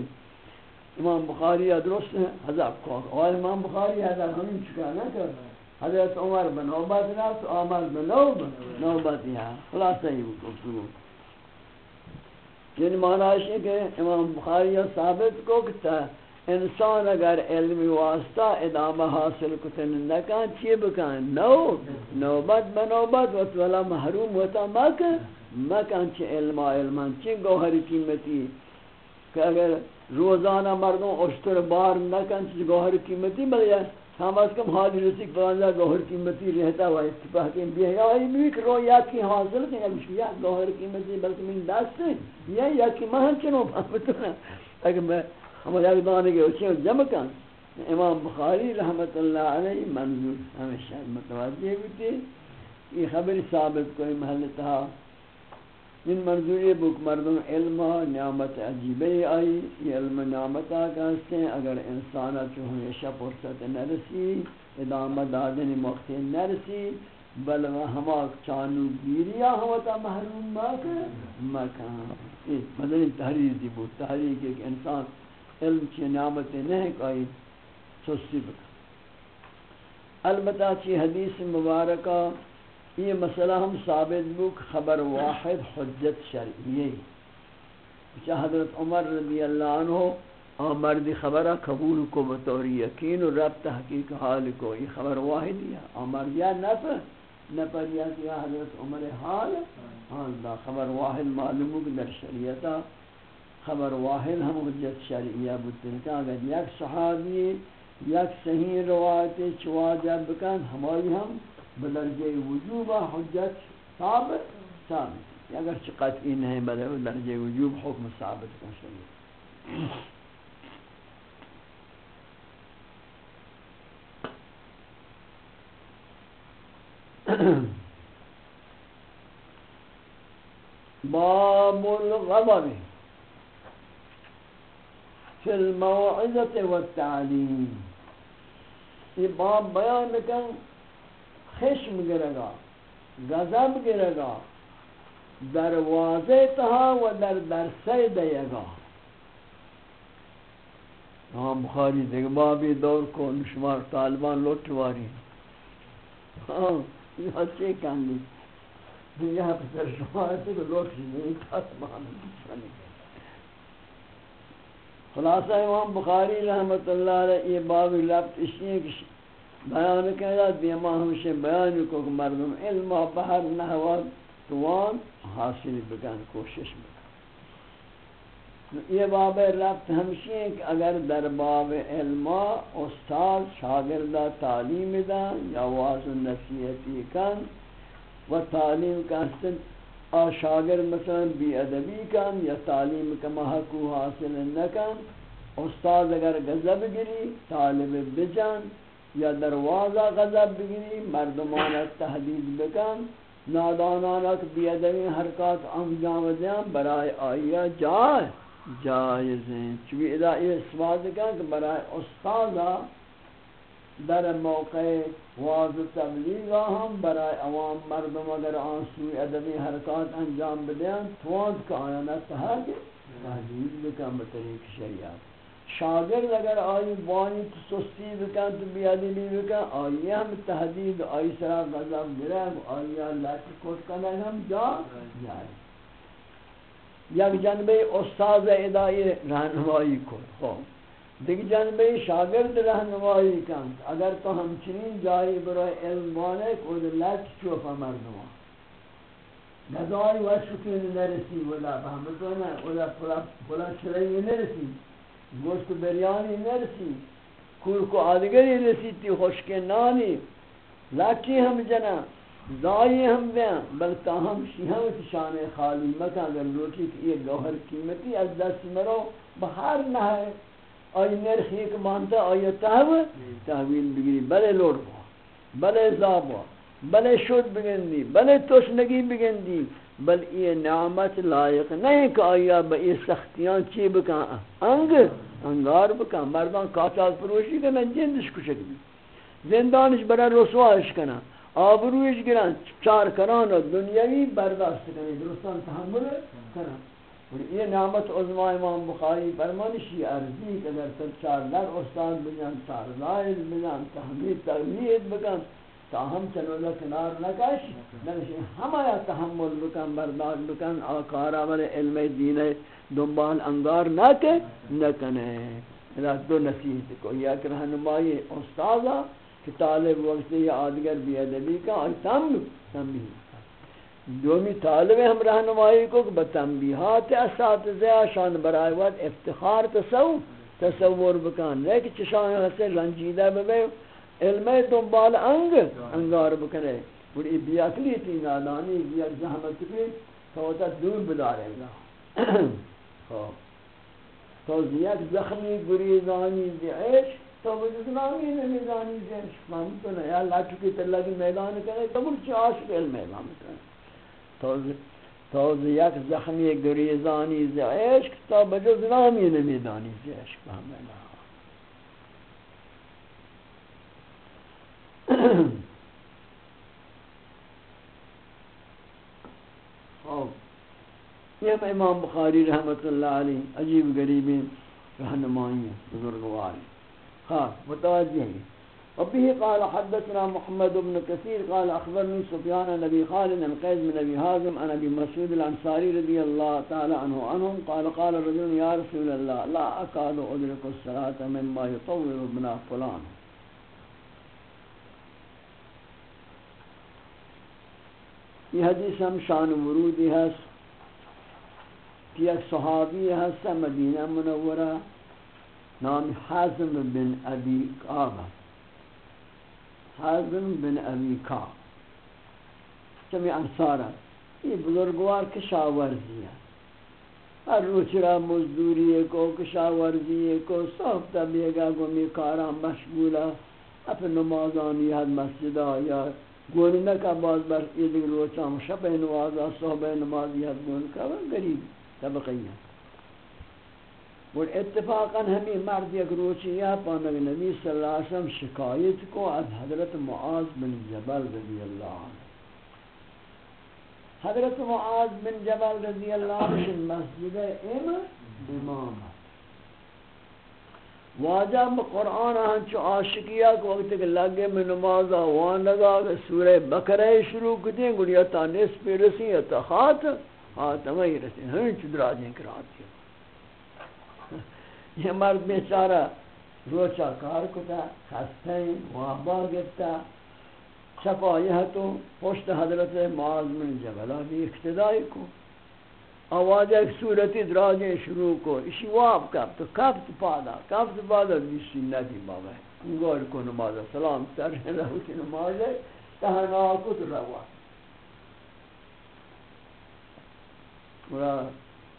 امام بخاری درست ہے؟ حضاب کو اور امام بخاری حضاب ہمیں چکا نہ کر حضرت عمر بن عباد رفت عمر بن نوبت یہاں خلاصہ ہی گفتگو یعنی معنی ہے کہ امام بخاری ثابت کو کہ انسان اگر علمی واسطہ ادامہ حاصل کتن نکان چی بکن؟ نو نوبت بنوبت و ولا محروم ہوتا مکن. مکن چی علمہ علمان چی گوھر قیمتی. کہ اگر روزانہ مردوں اشتر بار نکن چی گوھر قیمتی بلے ہم از کم حالی رسک پرانجا گوھر قیمتی رہتا ہوا اتفاق کے بھی ہے یا یہ کہ رو یا کی حاصل کہ یا گوھر قیمتی بلکہ من دست ہے۔ یا یا کی مہن چنو پاپتو اگر میں ہم یک دانے کے اچھے جمع کن، امام بخاری رحمت اللہ علیہ منظور ہمیشہ متوجہ ہوتے یہ خبر ثابت کوئی محل تھا۔ من منظوری بک مردم علم نعمت عجیبی آئی، یہ علم نعمت آکاستے ہیں اگر انسانا چو ہمیشہ فرصت نرسی، ادامہ دادن مقتی نرسی بل ہما چانو گیریا ہوتا محروم مکہ مکہ مدنی تحریر دی بود تحریر کہ انسان علم کی نعمت نہیں کوئی سستی بکا. البتہ چی حدیث مبارکہ یہ مسئلہ ہم ثابت بک خبر واحد حجت شرعی چاہ حضرت عمر رضی اللہ عنہ اور مردی خبرہ قبول کو بطور یقین و رب تحقیق حال کو، یہ خبر واحد یا عمر یا نفر نفر یا حضرت عمر حال ہاں دا خبر واحد معلوم کہ در شریعتہ خبر واحد ہم حجت شرعیہ بودتے اگر یک صحابی، یک صحیح روایت چواجہ بکن، ہماری ہم بلرجه وجوب حجت ثابت ثابت. اگر چه قطعی نهی بله لرجه وجوب حکم ثابت کنشنی باب الغضب في الموعظة والتعليم. باب بيان كان خشم گرے گا غضب گرے گا دروازه تها و در درسه دیگا۔ ہاں بخاری دیکھ بابی دور کو نشمار طالبان لوٹ واری۔ ہاں یہ اچھے کاندی دنیا پر شمار سے لوٹ نہیں، طالبان بسانی خلاصہ امام بخاری رحمت اللہ علیہ، یہ باب لفت اسی ہے کہ بیان کہا دیما ہمشہ بیان کو کہ مردم علم و بحر نحو توان حاصل بکن، کوشش بکن. یہ باب رفت ہمشی ہے کہ اگر در باب علم استاد شاگردہ تعلیم دا یا واضح نصیحتی کن و تعلیم کا حسن شاگرد مثلا بی ادبی کن یا تعلیم کا محقو حاصل نکن، استاد اگر غضب گری طالب بجن. یا دروازہ غضب بگری مردمان تحدید بکن. نادانانا کہ بی حرکات انجام دیں برای آئیہ جائے جائز ہیں چونکہ ادا یہ سوال کہ برای استاذہ در موقع واضح تبلیغ ہم، برای عوام مردم اگر آنسوی ادبی حرکات انجام بدیں توانت کا آیانا تحق تحجید بکن بطریق شریعت. شاگرد اگر آئی بانی تو سستی بکن، تو بیادبی بکن آئی ہم تحدید، آئی سرا غضب گرم آئی اللہ کی کوٹ کنن ہم جا جائے یک جنبه استاد ادائی رہنمائی کن خوب دیکھ جنبے شاگرد رہنمائی کن، اگر تو ہمچنین جائی برای علم بانے کو لچ چوفا مردما نظاری وشکین نرسی، ولا فهمتو نا ولا پلا شرعی نرسی۔ گوشت بریانی نرسی کور کو آدگری رسی تی خوشک نانی لکی ہم جنا، زائی ہم بیاں بل تاہم شیہم شان خالی مکہ اگر لوٹی کہ یہ گوہر قیمتی از دست مرو بہر نہ ہے. آئی نرخ ایک مانتا، آئی تحوی تحویل بگری، بلے لوڑ با بلے زابا بلے شد بگندی، بلے توشنگی بگندی. بل یہ نعمت لائق نہیں کہ آیا با یہ سختیاں چی بکا انگ، انگار بکا مردان کاچال پروشی کنا جندش کشک بھی زندانش برا رسواش کنا۔ آبرویش گران چار کران و دنیاوی برداشت کنی درستان تحمل کران یہ نعمت عظمہ امام بخاری فرمانشی ارزی کہ اگر سب چار در استاد بجان چار لائل بجان تحمید تغمید بکن تاہم چنولا کنار نکش نکشی ہمایا تحمل بکن، برداشت بکن آکارا ولی علم دین دنبال انگار نکے، نکنے۔ رات دو نصیحت کو یک رہنمائی استاذہ کہ طالب وقت یا آدگر بی ادبی کا اور تم تنبیہ۔ دومی طالب ہم رہنمائی کو کہ بتنبیہات اساتذہ شان برائے وقت افتخار تصور تصور بکن۔ لیکن چشان حسن رنجیدہ ببے علم دنبال انگ انگار بکنے بڑی بیاکلی تھی، نادانی بیاک زحمت بھی توتا دور بدارے گا۔ تو زیاد زخمی گریزانی دی عشق تو وہ اسلامی نے میدانی سے اسلام تو نہیں اللہ چکی تلہ کی میدان کرے، تو بلچہ عاشق علم میدان کرے۔ تو یک زخمی گریزانی ز عشق تا بجز نامی نمیدانی ز عشق بہمنا یہ امام بخاری رحمت اللہ علیہ، عجیب غریبی رہنمائی بزرگواری ہاں متوجہ ہیں. وبه قال، حدثنا محمد بن كثير قال أخبرني سفيان نبي خالد القيز من نبي هازم أنا أبي مسعود الأنصاري رضي الله تعالى عنه عنهم قال قال رجل يا رسول الله لا أكاد أدرك الصلاة مما يطول ابن فلان. یہ حدیث ہم شان ورودی هست کہ ایک صحابی هست مدینہ منورہ نام حزم بن ابی کعب حزم بن ابی کعب۔ جمعی انصار ہے یہ بزرگوار کشاورزی هست هر روز را مزدوری کو کشاورزی کو صحب تبیگا گمی کارا مشغوله اپنے نمازانی هر مسجد یا گولی نکا باز بر یہ دیگر روچا شب نمازہ صحبہ نمازی حد گولی کا غریب طبقی ہے اور اتفاقا ہمیں مرد یک روچیہ پانک نبی صلی اللہ علیہ وسلم شکایت کو از حضرت معاذ بن جبل رضی اللہ عنہ۔ حضرت معاذ بن جبل رضی اللہ عنہ مسجد ام امام واجب قرآن ہاں ہن عاشقیہ کو وقت کہ لگے میں نماز وان لگا کہ سورہ بقرہ شروع کدیں گڑیا تا نصف رسی تا خات خاتمہ ہی رسی ہن چو دراجیں کرات یہ مرد بیچارہ روچا کار کتا خستیں وابا گفتا شفا یہ تو پشت حضرت معاذ بن جبل بھی اقتدائی کو۔ آواز ایک صورتی دراجیں شروع کو اسی واب کب تو کب تو پادا، کب تو پادا بیسی ندی بابا ہے۔ انگار کو نماز سلام سر رہو کی نماز ہے تہنا کو تو روا۔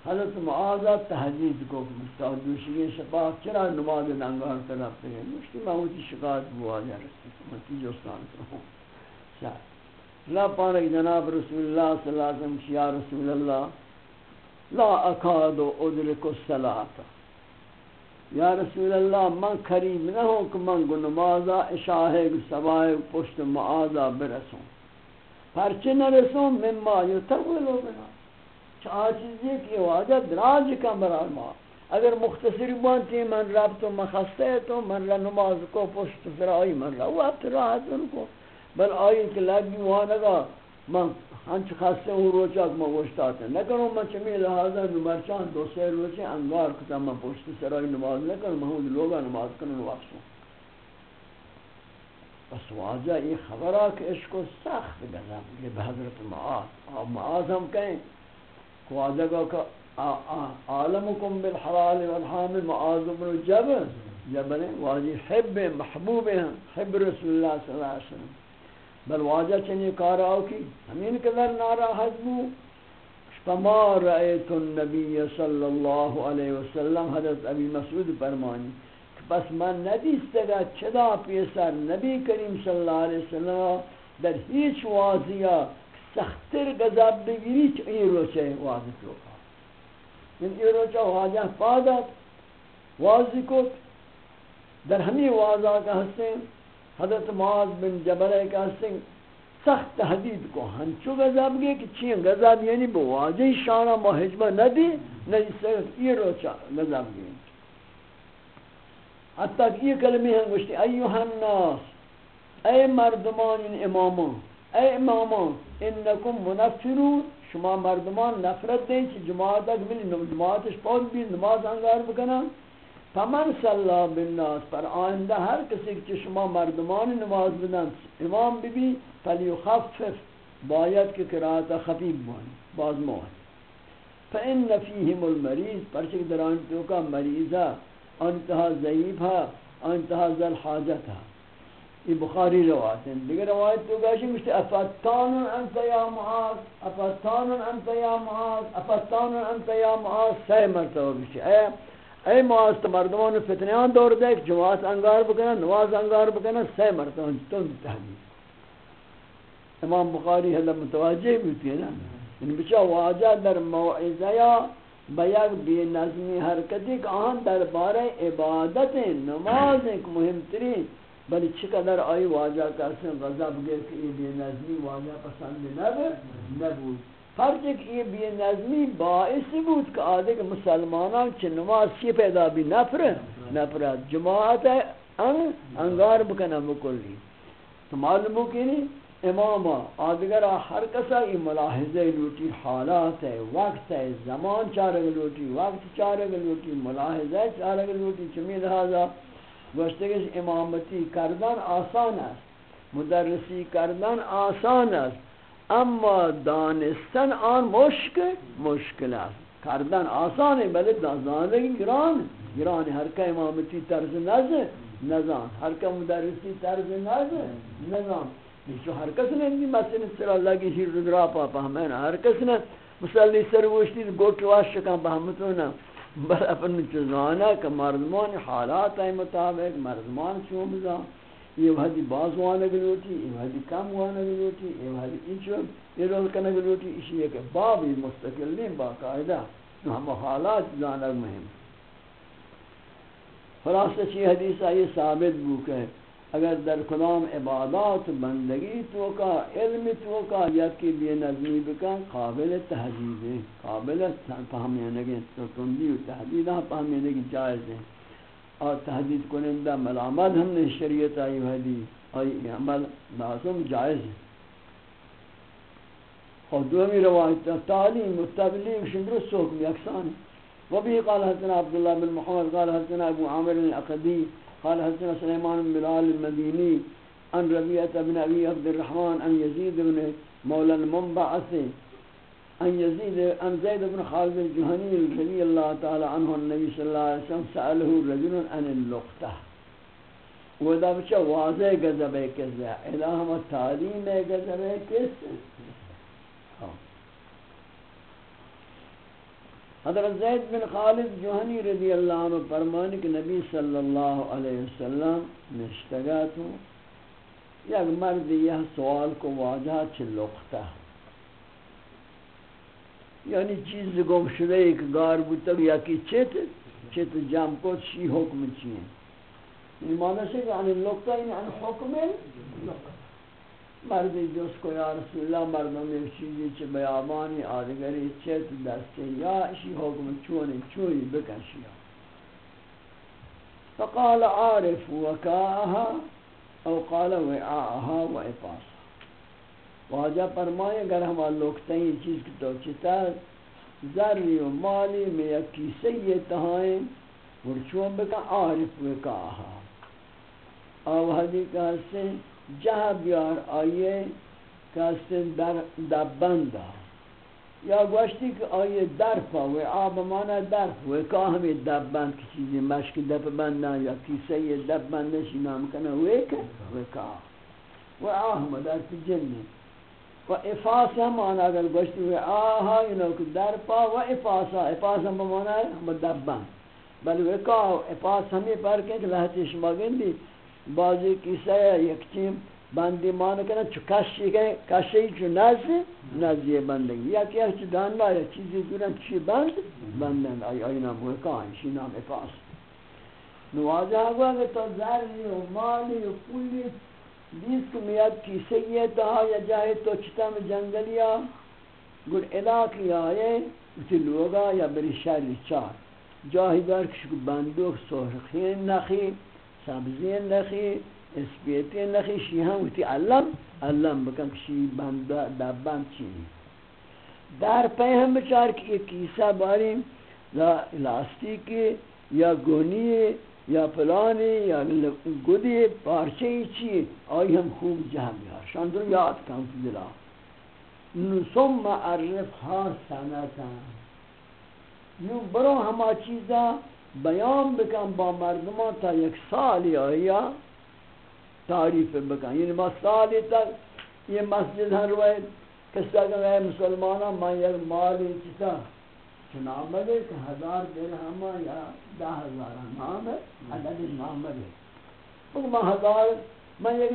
حضرت معاذہ تحجید کو مستعد دوشی شفا چرا نماز ننگار طرف پہ مشتی محمودی شکایت بوا جا رسی مکی جوستان کروں شاید۔ لا پانک جناب رسول اللہ صلی اللہ علیہ وسلم یا رسول اللہ لا اکاد ادرک الصلاة. یا رسول اللہ من قریب نہ ہوں کہ من گو نمازا اشاہ سوائے پشت معاذا برسوں پرچہ نہ رسوں مما یتولو بنا. چاہ چیزی کی واجہ دراج کا برار ما اگر مختصری بانتی، من رب تو مخستے تو، من را نماز کو، پشت فرائی من را وقت راحت ان کو بل آئی کہ لگی وہاں لگا من ہنچ خاصے ہوں روچا کہ میں گوشتا تھا نہ میں چمی لہذا نمرچان دو سیر روچے انگار کتا میں پوشت سرائی نماز نہ کروں میں ہوں لوگا نماز کروں واپسوں بس واجہ یہ خبرہ کہ عشق و سخت گزم یہ بحضرت معاذ. اور معاذ ہم کہیں کہ واجہ کا کہ عالمکم بالحلال والحام معاذ بن جبل. جبل واجہ حب محبوب ہیں، حب رسول اللہ صلی اللہ علیہ وسلم. بل واجہ چنی کار آو کی ہمین قدر نارا حضبو فما رأیت النبی صلی اللہ علیہ وسلم حضرت ابی مسعود فرمانی بس من ندیسته گا چدا پیسر نبی کریم صلی اللہ علیہ وسلم در هیچ واضحہ سختر گذاب بگیری چه این روچه واضح تو من یعنی این روچه واضح پادت واضح کت در ہمی واضح کا حسن حضرت معاذ بن جبل کا سنگ سخت تحدید کو ہنچو غضب گئے کہ چین غضب یعنی بواجہ شانہ محجبہ نہ دی، نہ سخت یہ روچا غضب گئے۔ حتی کہ یہ کلمی ہیں گوشتی، ایوہ الناس، اے مردمان ان امامان اے امامان انکم منفرون۔ شما مردمان نفرت دیں چی جماعت اگر ملی جماعتش پاک بھی نماز انگار بکنا فمن صلی بالناس پر آئندہ ہر کسی کہ شما مردمان نماز بدن، امام بی بی فلیخفف باید کہ قرآت خفیب بانی باز موہن فإن فیہم المریض پرچک در آنتو کا مریضا انتہا ضعیفا انتہا ذل حاجتا یہ بخاری روایت ہیں دیگر روایت تو گاشی مجھتے افتان انت یا معاذ، افتان انت یا معاذ، افتان انت یا معاذ سی مرتبہ بشی اے اے معاذ مردمان فتنیان دور دے جماعت انگار بکنا نواز انگار بکنا سی مرتبہ تند تحدید امام بخاری حضر متوجہ بھی ہے نا؟ یعنی ان بچا واجہ در موعظہ یا بیاک بی نظمی حرکتی کہ آن در بارے عبادت نماز ایک مهم ترین بلی چقدر آئی واجہ کرسن غضب گئے کہ یہ بی نظمی واجہ پسند نبود فرض کہ یہ بی نظمی باعث بود کہ آدھے کہ مسلمانان چھ نماز کی پیدا بھی نفر نفر جماعت ہے، ان انگار بکنا مکلی تو معلوم ہو کہ نہیں، امام آدھگر ہر کسا یہ ملاحظہ لوٹی، حالات ہے، وقت ہے، زمان چارگ لوٹی، وقت چارگ لوٹی ملاحظہ چارگ لوٹی، چمی لہذا گوشتے کہ امامتی کردن آسان ہے مدرسی کردن آسان ہے اما دانستن آن مشکل مشکل است کردن آسانه بله دانستن گران گران هر که امامتی طرز نزه نزان. هر که مدرسی طرز نزه نزان. نیچو هر کس نه این مسئله سر الله کی شیر را پا فهمه هر کس نه. مسئله سر وشتی گوٹ واش کن فهمتونه بل اپن چزانه که مردمان حالات مطابق، مردمان چون بزان یہ وحدی باز وانا گلوٹی، یہ وحدی کم وانا گلوٹی، یہ وحدی انچو یہ رول کنا گلوٹی، اسی ہے کہ باب بابی مستقل نہیں باقاعدہ ہم حالات جانا مہم خلاصہ چی حدیث آئی ثابت بوک ہے اگر در کلام عبادات بندگی تو کا، علم تو کا یکی بے نظمی بکن قابل تحدید ہے قابل فہمینے کی تو تندی و تحدید ہاں فہمینے کی جائز ہے اور تحدید کنندہ ملامت ہم نے شریعت آئی وحدی، آئی عمل لازم جائز ہے۔ اور دومی روایت تعلیم و تبلیغ شندرست حکم یکسان ہے وبه قال حسن عبد الله بن محمد، قال حسن ابو عامر الاقدي قال حسن سليمان بن بلال المديني عن ربيعة بن ابي عبد الرحمن عن يزيد بن مولى المنبعث عن يزيد عن زيد بن خالد الجهني رضي الله تعالى عنه النبي صلى الله عليه وسلم سأله رجل عن اللقطہ۔ اللقطة ودا بچا واضح گزب ہے کس ہے الہم تعلیم ہے گزب ہے کس ہاں۔ حضرت زید بن خالد جوہنی رضی اللہ عنہ فرمانے کہ نبی صلی اللہ علیہ وسلم نشتگا تو۔ یک مرد یہ سوال کو واجہ چلوکتا یعنی چیز گم شده ایک گار بودتا یا کی چیت چیت جام کو چی حکم چیئے یعنی معنی سے کہ ان لوکتا یعنی ان حکم لوکتا مردی جس کو یا رسول اللہ مردم ایک چیزی چھ بیابانی آدگری چیت دستے یا اشی حکم چونی چونی بکشیا فقال عارف وکاها او قال وعاها و واجہ فرمائے، اگر ہم لوگتے ہیں یہ چیز کی تو چتا ذری و مالی میں یک کیسے یہ تہائیں بکا عارف وکاها او حدی کہتے ہیں جہ بیار آئیے کسن در دبندا یا گوشتی کہ آئیے درپا و آب مانا درپ و کا ہمیں دبند کی چیزی مشک دب بندن یا کیسے یہ دب بندشی نام کنا و که و کا و آہم درپ جنی و افاس هم اگر گوشتی و آها اینو که درپا و افاسا افاسا بمانا ہم دبند بل و افاس ہمیں پر کہیں کہ لہتی شما گندی. بازی کیسه یک چیم بندی مان کنه، چو کشی که کشی چو نزی نزی بندگی. یا که چو دانلا یا چیزی دورن چی بند؟ بندن. آی آی نام ہوئے کان شی نام افاس. نوازه هوا که تو زرنی و مالی و پولی بیس که میاد کیسه یه تا یا جای تو چتم جنگلیا گر علاقی آئے اسی لوگا یا بری شهری چار۔ جاهی دار کشک بندوق سرخین نخی سبزی نخی اسپیتی نخی شی هم وقتی علم علم بکن شی بند دبند چی در پی هم بچار که یک کیسه باریم لاستیکی یا گونی یا پلانی یا گودی پارچه چی آئی هم خوب جمع بیار شاندر یاد کن تو دلا۔ ثم عرفها ہاں سنتا یوں برو ہما چیزا بیان بکن با مردمان تا یک سالی آیا، تعریف بکن یعنی ما سالی تک یہ مسجد ہر روئے کس طرح کہ مسلمانا میں یک مالی چیتا چنام بگے کہ ہزار درہم یا دہ ہزار نام ہے، عدد نام بگے بگو میں ہزار، میں یک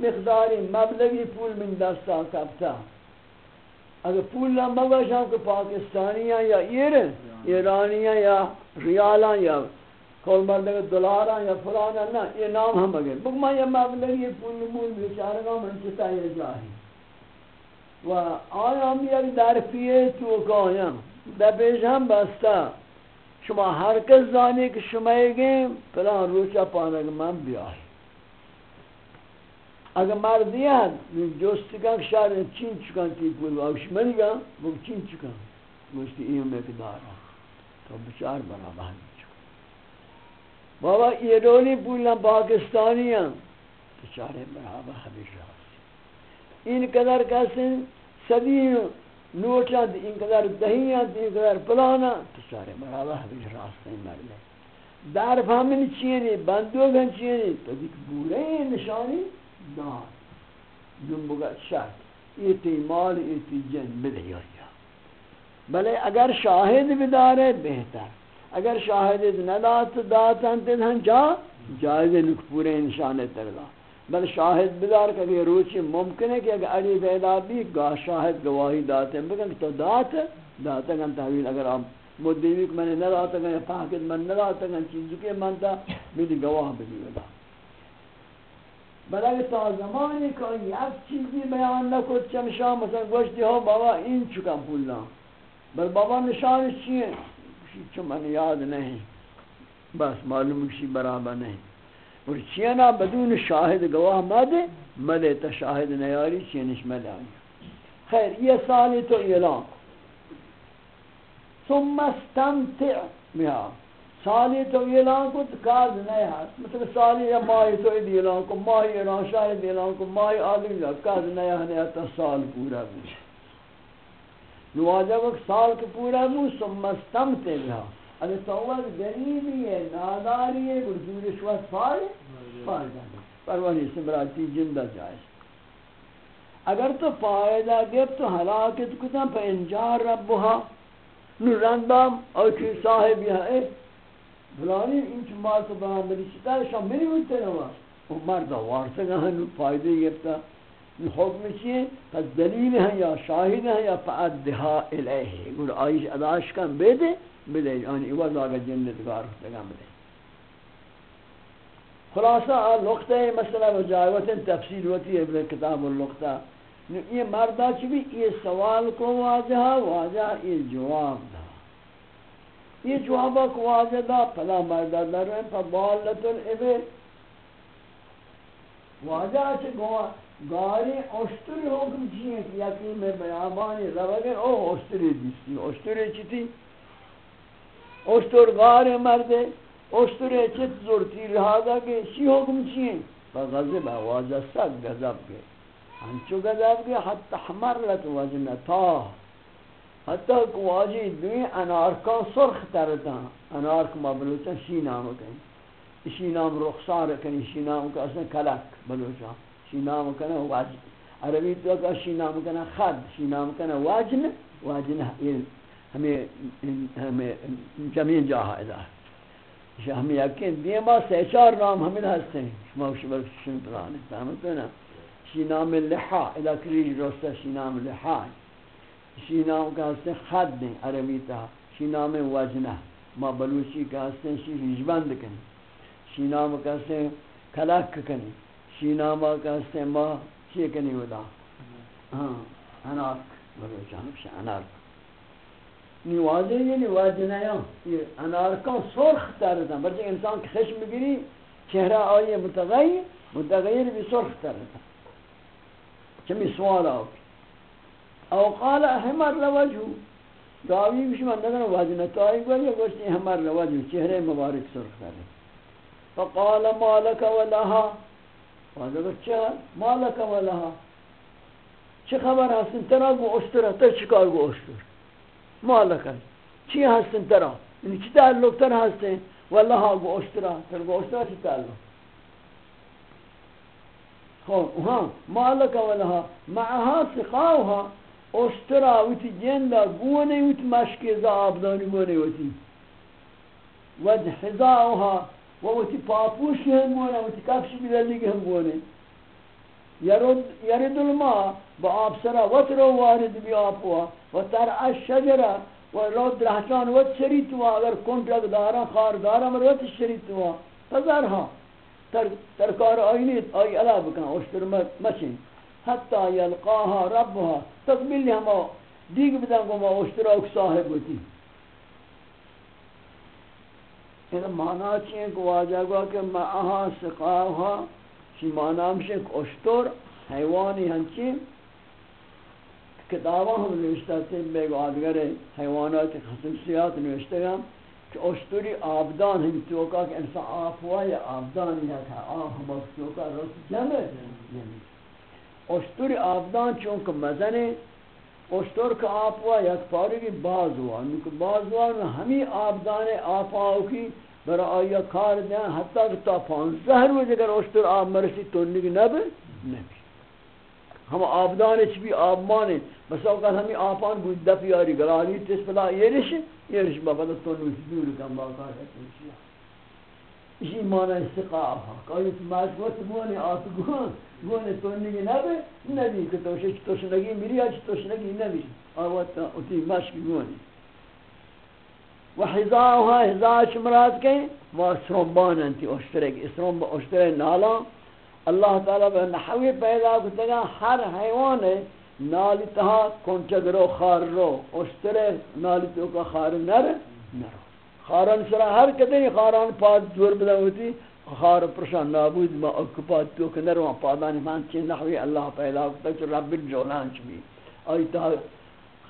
مقداری مبلغی پول من دستا کبتا اگر پول نہ مگوشاں کہ پاکستانیاں یا ایران، ایرانیاں یا ریالاں یا کول مردے دلاراں یا فلانا نہ، یہ نام ہم اگر بک میں یہ مبلغ یہ پول مول بیچارہ من چتا یہ جاہی۔ و آیا ہم یعنی یک درفیے تو کایا دبیج ہم بستا شما ہر کس زانی کہ شما گئے فلان روچا پانک من بیاہی اگر مردی هست مردیان جستگان شهر چین چکن تی پول و اشمنگا بگو چین چکن. گوشتی این مقدارا تو بچار برابر چکن بابا ایرانی پولن پاکستانی هم. بچار برابر حبیش راستی این قدر کسی صدی نوٹاں این قدر دہیاں این قدر پلانا۔ بچار برابر حبیش راستی مرده در فهمین چیه بندوگن چیه تو دیکھ بوره نشانی دار جنبگا شرط ایتی مال ایتی جن۔ بدهی آیا بلے اگر شاہد بدارے بہتر۔ اگر شاہد ندات داتن تدہن جا جائز لک پورے انشان تگلا بل شاہد بدار کہ یہ روچی ممکن ہے کہ اگر علی بیدا بھی گاہ شاہد گواہی داتے ہیں بکن تو دات داتا گن تحویل اگر آپ مدیوی کہ میں نے نہ نداتا گن پاکت من نداتا گن چیزو کے منتا میری گواہ بدی بدا بلکہ تا زمانی کہ یک چیزی بیان نکد چمشا مثلا گوشتی ہو، بابا این چکم پولا بل بابا نشان چیئے چو من یاد نہیں، بس معلوم کسی برابر نہیں۔ اور چینا بدون شاہد گواہ مدے مدے تا شاہد نیاری چینش مدے آئی خیر یہ سالی تو اعلان ثم استمتع بها سالی تو اعلان کو تو نہیں ہے مطلب سالی یا ماہی تو اعلان کو ماہی اعلان شاہد اعلان کو ماہی آدمی جا کار نہیں ہے تا سال پورا بھی نواجہ وقت سال کے پورا بھی ثم استمتع بها اگر توت غریبی ہے ناداری ہے گرجور شوات فار فار جانے پروانی سمراتی جندہ جائز اگر تو فائدہ گفت تو ہلاکت کتا پہ انجار ربها نو رندام او چی صاحب یہ ہے بلانی این چی مال تو بہان بلی چیتا ہے شام منی ہوتے نوا وہ مرد وارسا گا نو فائدہ گفتا نو حکم چیئے پس دلیل ہیں یا شاہد ہیں یا فعدها الیہ گر آئیش اداش کن بیدے بدے یعنی عوض آگا جنتگار ہوتگا بدے خلاصہ لقطہ مسئلہ و تفصیل ہوتی ہے ابن کتاب اللقطہ یہ مردہ چی بھی یہ سوال کو واجہ واجہ یہ جواب دا. یہ جوابہ کو واجہ دا، پلا مردہ در رہے فبالت الابل واجہ چی گوا گاری اشتری حکم جی چیئے کہ یکی میں بیابانی روگے، او اشتری دیسی اشتری چی تھی اشتر غار مردے اشتر چت زورتی رہا دا کہ شی حکم چیئے فغضب واجہ سک غضب گئے ہنچو گذاب گیا حتی حمرلت وجنتا حتی کہ واجی دوی انارکان سرخ ترتا انارک ما بلوچا شی نام کنی شی نام رخصار کنی شی نام کا اصلا کلک بلوچا شی نام کنا واجن عربی تو کا شی نام کنا خد شی نام کنا واجن واجن ہمیں ہمیں جمین جا ہے ہمیں یقین دیما سے چار نام ہمیں ہستے ہیں شما شبر شن پرانے فهمت نا شی شینام لحا اذا کریج روستا شینام لحا شینام کا ہستے خد دیں عربی تا شینام وزنہ ما بلوچی کا ہستے شی رجبند کنی شینام کا ہستے کلک کنی شینام کا ہستے ما چی کنی ودا ہاں انارک بلوچان بشا انارک نیوازه یه نیوازه نه یا انارکان سرخ تردن برچه انسان که خشم بگیری چهره آیه متغیر متغیر بی سرخ تردن چمی سوال آو او قال احمر لوجهو دعوی بشی من ندن واجه نتایی گوی یا گوشتی احمر لوجهو چهره مبارک سرخ تردن فقال مالک ولها واجه گوشت چه مالک ولها چه خبر هستن ترا گو اشتر تا چکار گو اشتر مالک چی هستن ترا؟ یعنی چی تعلق تر هستن؟ والله ها، گو اشترا. تر گو اشترا چی تعلق؟ خب، ها مالک ولها معها سقاوها اشترا وتی جندا گونه وت مشک ز آبدانی گونه وتی ود حذاها و وتی پاپوش هم گونه وتی کفش بیدلی هم گونه یرد یرد الماء، با آب سرا وتر وارد بی آبوا و تر الشجره و رود رحشان وت شریتوا اگر کنٹرک دارا، خار دارا، مروت شریتوا فزرها ہاں. تر تر کار آینیت علا بکن، اشتر مچین حتی یلقاها ربها. تقبیلی ہما دیگ بدن کو ما، اشتر اوک صاحب ہوتی. این معنی چیئے کہ واجہ گوا کہ معها سقاوها چی معنی ہمشہ کہ اشتر حیوانی ہنچی کتابہ ہم نوشتہ تھے بے گو آدگر حیوانات خصوصیات نوشتہ گا، کہ اشتری آبدان ہم توکا کہ انسان آف ہوا یا آبدان یا تھا آف ہم توکا رس جمع اشتری آبدان چونکہ مزن اشتر کا آپ ہوا یا پاری کی باز ہوا نکہ باز ہوا ہمیں آبدان آف آو کی برا آیا کار دیں حتی کہ تا پانزہ روز اگر اشتر آب مرسی تو نگی نبی ہم آبدان چ بھی آب مانے بس اوقات ہمیں آپان بود دفی آری گلالی تس پلا یہ رش یہ رش بابا تو نو دور کم با باقا ہے تو اسی معنی استقاف کوئی ماش وقت مونی آت گون گون تو نگی نبی نبی کہ تو شش تو شنگی میری اج تو شنگی نبی آوات اتی ماش گونی وحذاها حذاش مراد کے وہ سربان انتی، اشترک اسرم اشترک نالا. اللہ تعالیٰ بے نحوی پیدا کتگا ہر حیوان نالی تہا کنچگ رو، خار رو اشترے نالی تو کا خار نر نرو خاران سرا ہر کدنی خاران پاد زور بدا ہوتی، خار پرشان نابود، ما اکپاد تو کہ نرو پادانی مان چی نحوی اللہ پیدا کتگا چو رب الجولان چبی آئی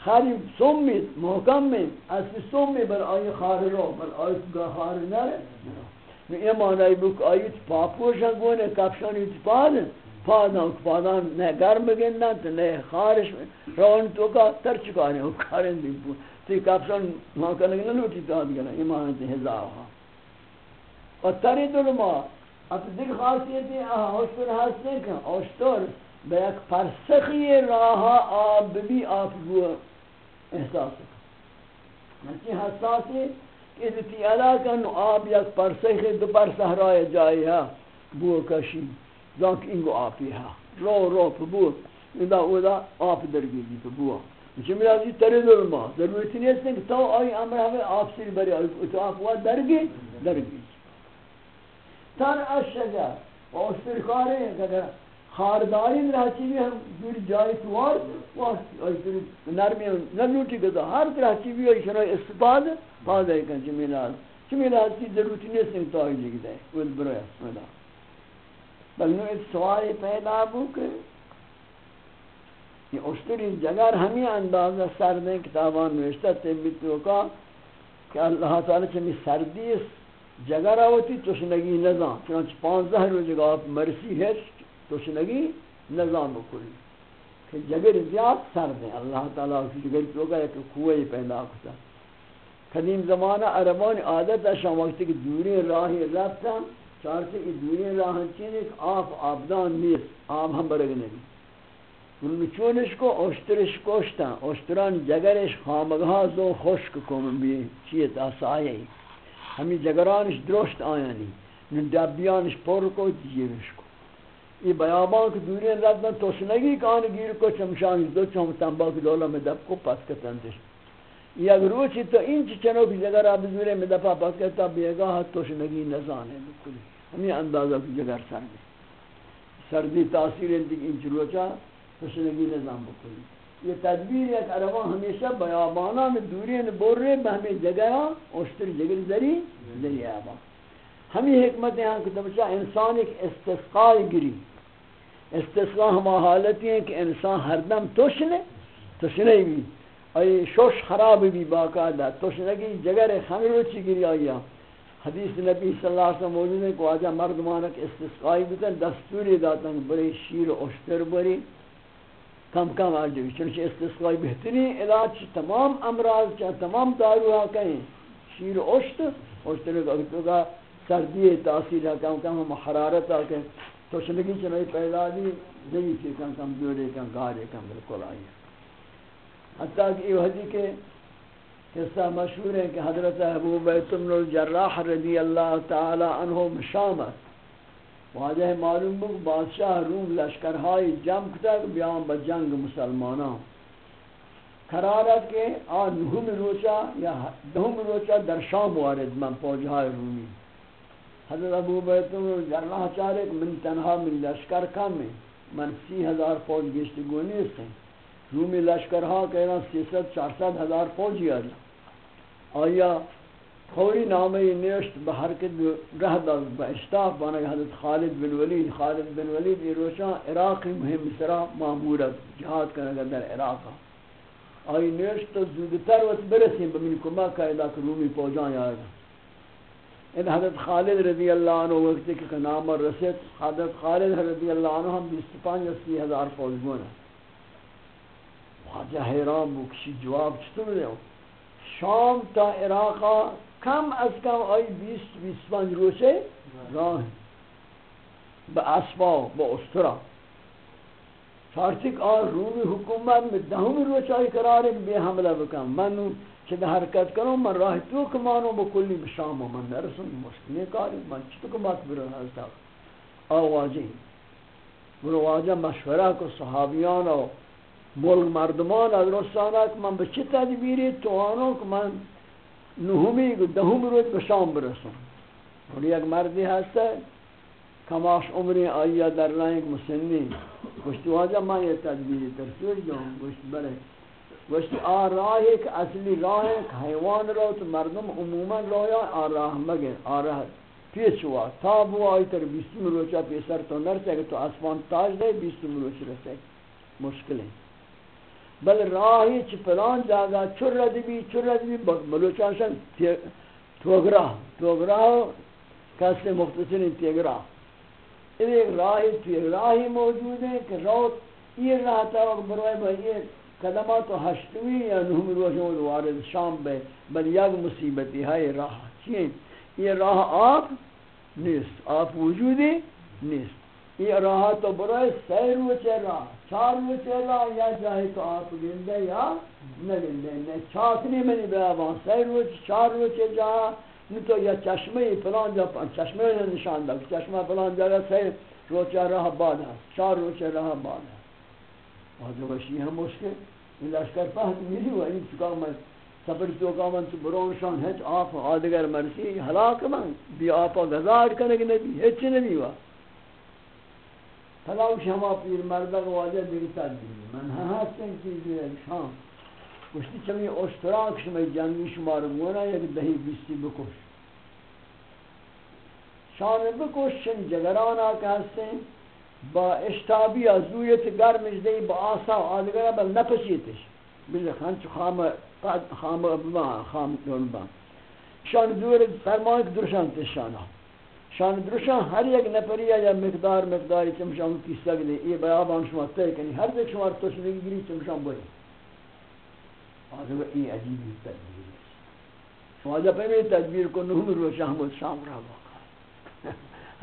تہا خاری محکم میں اصلی سومی بر آئی خار رو بر آئی خار نر نرو نو معنی بک آیت پاپوشن گونه کفشان ایت پادن پادن پادن نه گرم بگندن نه خارش رون تو کا تر چکانی او کارن دی پو تی کفشان ما کنگی نلوٹی داد گنا این معنی تی هزار ها. و تری دل ما. اب دیگه خاصیتی آها اشتر هست نیکن اشتر به یک پرسخی راه آب بی آب گو احساس کن منچی حساسی کہ تی ادا کن آب یک پرسخ دو پر صحرای جایی ها بو کشی، زانک اینگو آبی ها رو رو پا بو ادا ادا آب درگیدی پا بو جمعی آزی تری دور ما، ضرورتی نیست کہ تو آئی امر ہمیں آب سیر بری آئی، تو آب واد درگی درگی۔ تر اشجر و اشتر کاری اگر خارداری رہا چیزی ہم دور جائی توار نرمی نلوٹی گذا ہر طرح چیزی ہوئی شنو استفاد پادا ہے کن چمیلال چمیلال کی ضرورتی نہیں سنگ تو آئی لگی دے۔ ول برویا ودا بل نو ایک سوال پیدا بو کہ یہ اشتری جگر ہمیں اندازہ سر دیں کتابان نوشتہ تیبیتو کا کہ اللہ تعالی چمی سردی جگر آوتی تشنگی نظام۔ چنانچہ پانزہ روز آپ مرسی ہے تشنگی نظام بکلی کہ جگر زیاد سرد ہے اللہ تعالیٰ کی جگر تو گا ایک کوئی پیدا کرتا۔ قدیم زمانہ عربان عادت ہے، شام وقتی کہ دوری راہی رفتم چارتے کہ دوری راہ چین ایک آف آبدان نیست آب ہم برگ نہیں انہوں چونش کو اشترش کوشتا اشتران جگرش خامگاہ زو خشک کم بھی چیت آسائی ہمیں جگرانش درشت آیانی نن دبیانش پر کو جیوش یہ بیابان کی دوری رفتن توسنگی کان گیر کو چمشان دو چم تنباک دولا میں دب کو پس کتن کتندش یہ اگر روچی تو این چی چنو کی جگہ را بزوری میں دفع پس کتا بیگاہ توسنگی نزانے بکلی ہمیں اندازہ کی جگہ سردی سردی تاثیر انتی ان چی روچا توسنگی نظام بکلی یہ تدبیر یک عربان ہمیشہ بیابانا میں دوری بور رہے بہمی جگہ اوشتر جگر زری زری آبان ہمیں حکمت یہاں کہ بچہ انسان ایک استثقاء گری۔ استثقاء ہما حالتی ہیں کہ انسان ہر دم توشنے توشنے بھی۔ ای شوش خراب بھی باقاعدہ توشنگی جگر خمر روچی گری آیا۔ حدیث نبی صلی اللہ علیہ وسلم موجود ہے کہ آجا مردمانک استثقائی بتن دستوری داتا کہ بڑی شیر اشتر بری۔ کم کم آجوی چنانچہ استثقائی بہترین علاج تمام امراض چاہ تمام داروہا کہیں۔ شیر اشتر اشتر کا سردی تاثیر ہے، کم کم حرارت ہے کہ توشنگی چنائی پیدا دی، نہیں تھی کم کم جوڑے، کم گارے، کم بالکل آئی حتیٰ کہ یہ حدیث کے قصہ مشہور ہے کہ حضرت ابو بیت بن الجراح رضی اللہ تعالی عنہ مشامت واجہ معلوم بک بادشاہ روم لشکرہائی جم کتا بیان بجنگ مسلمانان قرارت کے آن نہم روچا یا دہم روچا در شام وارد، من پوجہائی رومی۔ حضرت ابو بیتم جرح چارے من تنہا من لشکر کم ہے۔ من سی ہزار فوج گشت گونی سے۔ رومی لشکر ہاں کہنا سی ست چار ست ہزار فوج ہی آیا فوری نامی نیشت بہر کے رہ دا با اشتاف بانا کہ حضرت خالد بن ولید۔ خالد بن ولید یہ روشان عراقی مہم سرا معمورت جہاد کرنے گا در عراق۔ آئی نیشت تو زودتر وقت برسیم، بمین کمک ہے کہ رومی فوجان آئے گا ان حضرت خالد رضی اللہ عنہ وقت کے نام رسید، حضرت خالد رضی اللہ عنہ ہم بیس پانچ اسی ہزار فوج گونا۔ واجہ حیران بو کسی جواب چطور دے شام تا عراقا کم از کم آئی بیس بیس پانچ روچے راہ۔ با اسبا، با استرا۔ سارتک آن رومی حکومت میں دہمی روچائی قرار بے حملہ بکن من کہ میں حرکت کروں من راہ تو کمانو بکلی بشام و من نرسن مشکلی کاری، من چطور کمات برن حضرت آوازی. برو واجہ مشورہ کو صحابیان و ملک مردمان از رسانہ کہ من بچی تدبیری توانو کہ من نهمی دهم روز بشام برسون اور یک مردی هسته کماش عمری آیا در لائنگ مسنی. گوشت واجہ میں یہ تدبیر ترسول جاؤں گوشت برے گوشت آ راہ ایک اصلی راہ ایک حیوان رو تو مردم عموما رویا آ راہ مگے آ راہ پیچ ہوا تا بو آئی تر بیستم روچا پیسر تو نرسے کہ تو اسمان تاج دے، بیستم روچ رسے مشکل ہے۔ بل راہی چھ پلان جاگا، چر ردی بھی، چر ردی بھی بلوچانشن توگرہ توگرہ کسی مختصر تیگرہ ایک راہی توی راہی موجود ہے کہ روت یہ راہ تا وقت بروئے بھائی قدمات و ہشتوی یا نهم روشن وارد شام بے، بل یک مصیبتی ہے راہ چین یہ راہ آپ نیست، آپ وجودی نیست۔ یہ راہ تو برای سی روچے راہ چار روچے راہ یا جاہی تو آپ گندے یا نگندے نے چاکنی منی بیابان سی روچے چار روچے جاہا نو تو یا چشمه فلان جا چشمه نشان داد چشمه فلان جا سه روچه راه باد است چهار روچه راه باد است واجب باشی هم مشکل این لشکر فهد میری و این چکا من سفر تو کا من تو برونشان هیچ آپ آدگر مرسی هلاک من بی آپا گزار کنگ نبی هیچ نبی وا فلاوش ہما پیر مردگ واجہ دیگتا دی۔ من ہاں, ہاں ہستن چیزی شام۔ گوشتی چمی اشتراک شما جنگی شما رو گونا یک دهی بیستی بکش۔ شان بکش چن جگران آکا هستن با اشتابی از دویت گرمش دی با آسا و آدگر بل نپسیتش بلی خانچ خام، قد خام ابما خام دونبا شان دور فرمان که درشان تشانا شان درشان هر یک نفری یا مقدار مقداری چمشان کیسا گلی ای بیابان شما تی کنی. هر یک شما تشنگی گیری چمشان بایی آدم ای عجیبی تدبیر واجہ پہلے تدبیر کو نوم روشہ ہم شام رہا واقع.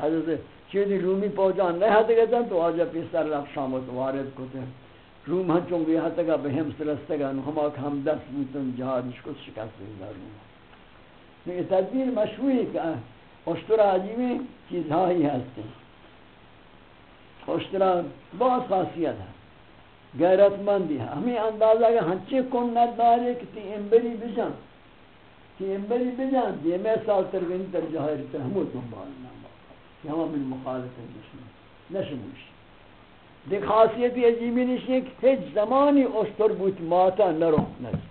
حضرت چیدی رومی پہنچان نہیں ہاتھ گئے تو واجہ پیسر رفت شامت وارد کو تے روم ہاں ہن چون چونگی ہاتھ گا بہم سرستے گا ہما کہ ہم دست بوتن جہادش کو شکست دیدہ روم۔ یہ تدبیر مشہوری کہ اشترا عجیبی چیز ہائی ہستے اشترا بہت خاصیت ہے، غیرت مندی ہے۔ ہمیں اندازہ کہ ہاں ہنچے کن ندارے کہ تی امبری بجان، تی امبری بجان، یہ میں سال ترگنی تر جہر تحمود دنبال نام کہ ہم من مخالف نشمن نشموش دیکھ خاصیتی عجیبی نشی ہے کہ ہیچ زمانی اشتر بوت ماتا نرو نرس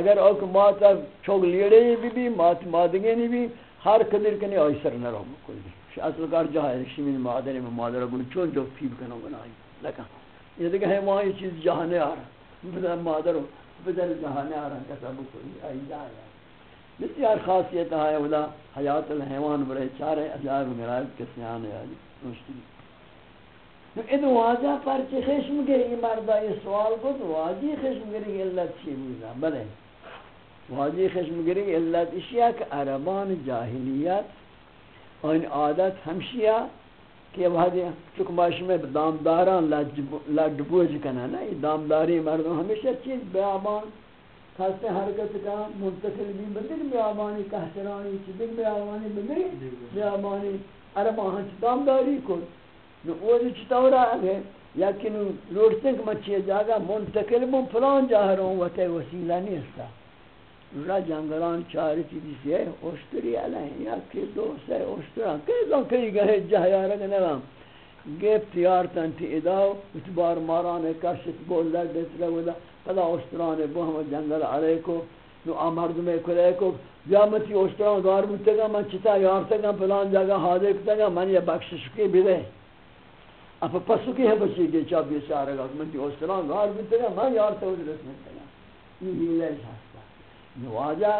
اگر اوک ماتا چوگ لیڑے بھی بھی، مات مادگینی بھی، ہر قدر کنی آئیسر نرو مکل بھی۔ اصل کار جہر شمین مادر میں مادر اگن چون جو پھیب کنو بنائی لکھا۔ یہ دیکھ ہے وہاں یہ چیز جہانے آ رہا بدر مادر ہو بدر جہانے آ رہا کسا بکلی، آئی جا رہا۔ بسیار خاصیت ہے، اولا حیات الحیوان برے چارے عجائب غرائب کسی آنے آجی مشکلی ادو واجہ پر چی خشم گئی مردہ یہ سوال کو تو واجی خشم گری علت چی بودا بلے۔ واجی خشم گری علت اشیاء کہ عربان جاہلیت اور عادت ہمشیہ کہ وہاں چک ماش میں دامداران لڈ بوجھ کنا نا، یہ دامداری مردم ہمیشہ چیز بیابان خاصے حرکت کا منتقل بھی بدل بیابانی کہترانی چیز بیابانی بدل بیابانی عرب آہاں چی دامداری کن۔ نو اوزی چطورا ہے، یقین لوٹتنک مچی جاگا، منتقل بون پلان جاہرون وطے وسیلہ نہیں استا را جنگلان چاری چیزی سے اشتری علیہ یا کہ دو سے اشتران کئی دن کئی گئے جہیا رگ گیب تیار تن تی اداو اتبار ماران کشت بول لگ دیت لگودا پدا اشتران بو ہم جنگل علیہ کو نو آمرد میں کلے کو بیامتی اشتران دار بودتا گا من چتا یارتا گا پلان جگہ حاضر کتا گا من یہ بخشش کی بیدے اپا پسو کی ہے بچی گے چا بیچارے گا من تی اشتران دار بودتا گا من یارتا ہوں رسمتا گا یہ ہیلے شاہ نواجہ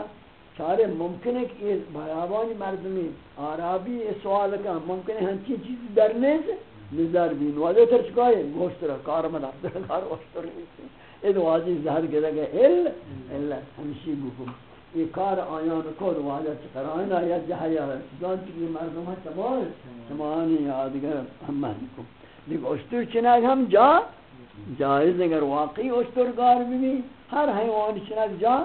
سارے ممکن ہے کہ بیابانی مردمی عربی سوال کا ممکن ہے ہنچی چیز درنے سے نظر بھی نواجہ تر چکا ہے گوشت رہا کار من عبدال کار گوشت رہا اے نواجی ظاہر کے لگے ال الا ہمشی بکم یہ کار آیان کو نواجہ چکرائن آیا جہیا ہے جان چکی مردم ہے تمام تمانی یادگر ہمان کو لیکن اشتر چناگ ہم جا جائز اگر واقعی اشترگار بھی ہر حیوان چناگ جا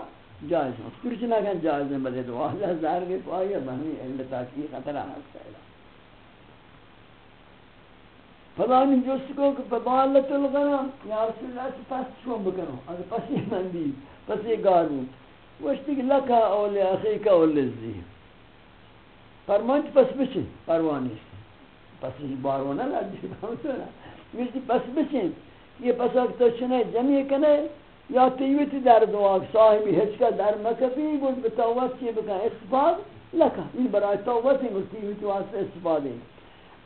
جائز ہے پھر چنا کہ جائز ہے بلے دعا اللہ ظاہر کے پائی ہے بہنی علت کی خطرہ ہے فلانی جس کو کہ ببالت الغنم یا رسول اللہ سے پس چون بکنو اگر پسی من دی پسی گارو وشتی کہ لکا اولی اخی کا اولی زی. فرمانچ پس بچن پروانی سے پس یہ بارو نہ لگی میشتی پس بچین یہ پس اک تو چنے جمعی کنے یا تیویتی در دعا. صاحبی ہچ کا در مکفی گل بتوت چی بکن؟ استفاد لکا. این برای توتی گل تیویتی واسطه استفاده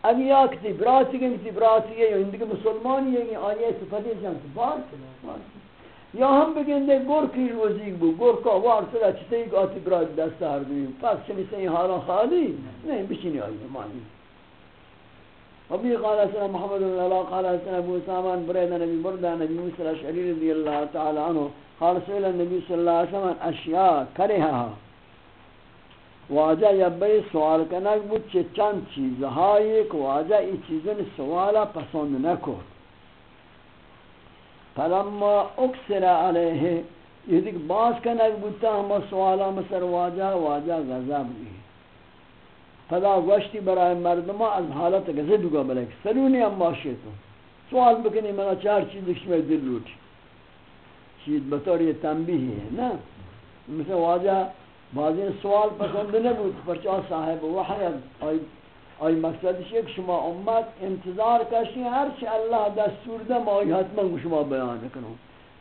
اب یا کتی براتی گن کتی براتی ہے یا اندگی مسلمانی ہے یا آنی استفاده جان بار یا ہم بگن دے گور کی روزی بو گور کا وار سلا چتے ایک آتی برات دست ہر دویم پس چنی سے این حالا خالی نہیں بچینی آئی مانی وبه قال سنا محمد بن الله قال سنا ابو سامان بريد النبي برد النبي موسى الاشعري رضي الله تعالى عنه قال سئل النبي صلى الله عليه وسلم اشياء كرهها واجہ یا بے سوال کنک بود چه چند چیزهایی که واجہ ای چیزن سوالا پسند نکو. فلما اکسر علیه یہ دیکھ باز کنک بودتا ہما سوالا مسر واجہ واجہ غضب لی فدا گوشتی برای مردم از حالت گزه بگو بلک سلونی هم باشیتون سوال بکنی منا چهار چیز دشمه دل روچ چیز بطور یہ تنبیه ہے نا مثل واجہ بعضی سوال پسند نبود پرچا صاحب وحی آئی آئی مقصدش ایک شما امت انتظار کشی هرچی اللہ دستور دم آئی حتما شما بیان کنو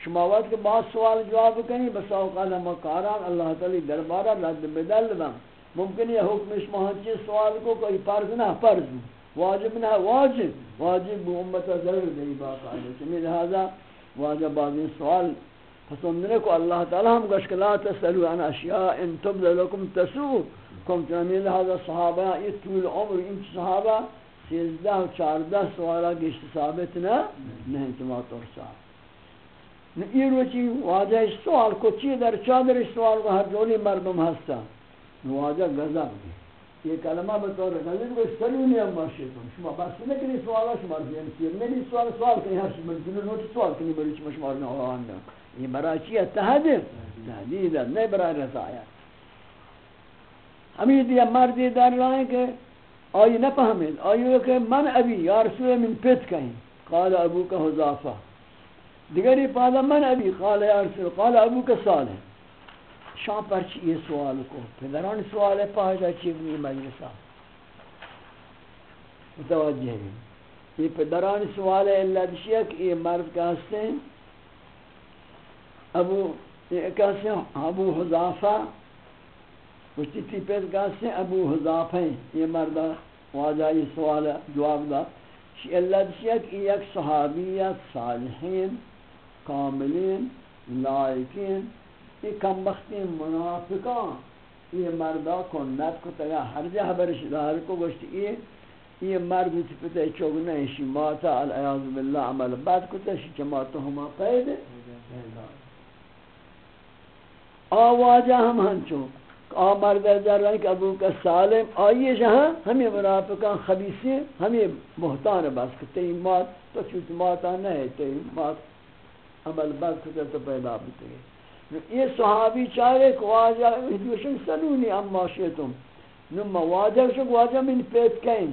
شما وقت کہ بعض سوال جواب کنی بس اوقات ہم کاران اللہ تعالی دربارہ رد بدل دم. ممکن ہے حکم شما چیز سوال کو، کوئی فرض نہ فرض. واجب نہ واجب. واجب امت ضرور نہیں بات آئے چمی لہذا واجب بعض سوال پسند نے کو اللہ تعالی ہم گوش کہ لا تسلوا عن اشیاء ان تبد لكم تسو کم چمی لہذا صحابہ یہ طول عمر ان صحابہ سیزدہ و چاردہ سوالا گشت ثابت نہ نہیں تمہا طور یہ روچی واجہ سوال کو چی در چادر سوال کو ہر جولی مردم ہستا نواجہ غضب دی یہ کلمہ بطور غضب کو سلونی ہم ماشیتون شما بس نکنی سوالا شما رزیم سیر نمی سوال سوال کنی ہر شما جنو نوٹ سوال کنی بری شما شما رنا آوان یہ برای چیئے تحدیر تحدید تحدید نہیں برای رضایت ہمیں دیا مردی در رہے کہ آئی نہ پہمید آئی کہ من ابی یا رسول من پت کہیں۔ قال ابو کا حضافہ دیگری پادا من ابی، قال یا رسول، قال ابو کا صالح شام پر چی یہ سوال کو، پدران سوال پاہدا چی بھی مجلسا متوجہ ہیں۔ یہ پدران سوال اللہ دشیہ کہ یہ مرد کہاستے ہیں؟ ابو کہاستے ہیں ابو حضافہ کچھ تھی پید کہاستے ہیں ابو حضافہ یہ مردہ واجہ یہ سوال جواب دا شی اللہ دشیہ کہ یک صحابیت صالحین، کاملین لائکین یہ کم بختی منافقان۔ یہ مردہ کنت کو تگا ہر جہ برش دار کو گوشت۔ یہ یہ مرد تپتے چوگ نہیں ماتا العیاض باللہ، عمل بعد کو تشی چماتا ہما پید آواجہ ہم ہنچو آ مرد در رنگ ابو کا سالم۔ آئیے جہاں ہمیں منافقان خبیثی ہمیں محتان بس کہ تی مات، تو چوت ماتا نہیں تی مات عمل بعد کو تو پیدا بتے گئے یہ صحابی چاہے کہ واجہ دوشن سلونی اما شیطم نما واجہ شک واجہ من پیت کہیں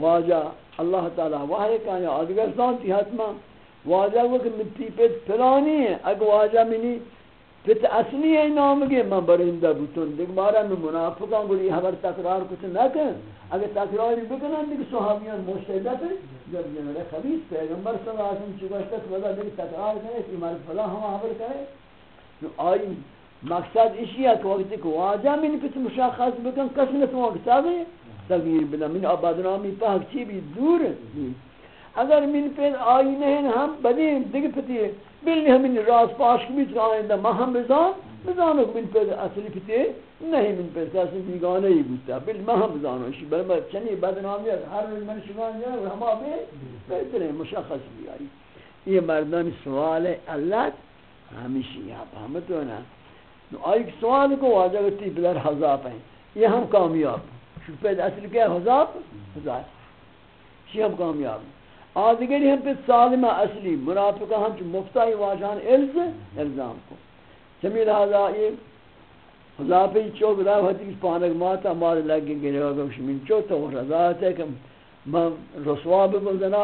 واجہ اللہ تعالی واہے کہا آدھگر سانتی حتما۔ واجہ وقت من تی پیت پلانی ہے۔ اگر واجہ منی پیت اصلی ہے نام گے من برندہ بوتن دیکھ مارا من منافقان گولی حبر تقرار کچھ نہ کن اگر تقراری بکنن دیکھ صحابیان مشتدت ہے جب جنرے خبیث پیغمبر صلی اللہ علیہ وسلم چکشتا کہ دیکھ تقرار کرے کہ مرد فلا ہم حبر کرے آئی مقصد اشی ہے کہ وقتی کو واجہ من پس مشاخص بکن کس نے تو کتابی تغییر بنا من آبادنامی پاک چی بھی دور ہے اگر من پس آئی نہیں ہم بدی دیکھ پتی بلی ہمیں راز پاش کی بیت آئندہ ما ہم بزان بزانو من پس اصلی پتی نہیں من پس کسی بیگانه ہی بودتا بل ما ہم بزانو شی بل ما چنی بدنامی هر ہر من شگان جائے و ہما بھی بہتر ہے مشاخص بھی یہ مردان سوال اللہ ہمیشہ یہاں فهمت ہو نا نو ایک سوال کو واجہ گتی بلر حضاب ہیں یہ ہم کامیاب شو پید اصل کیا حضاب حضاب شی ہم کامیاب آدھگری ہم پید سالمہ اصلی منافقہ ہم جو مفتائی واجہان علز الزام کو۔ سمیل حضاب یہ حضاب ہی چوک دا ہوتی کس پانک ماتا مار لگے گئے گا شمین چوک تو رضایت ہے کہ میں رسوا بگردنا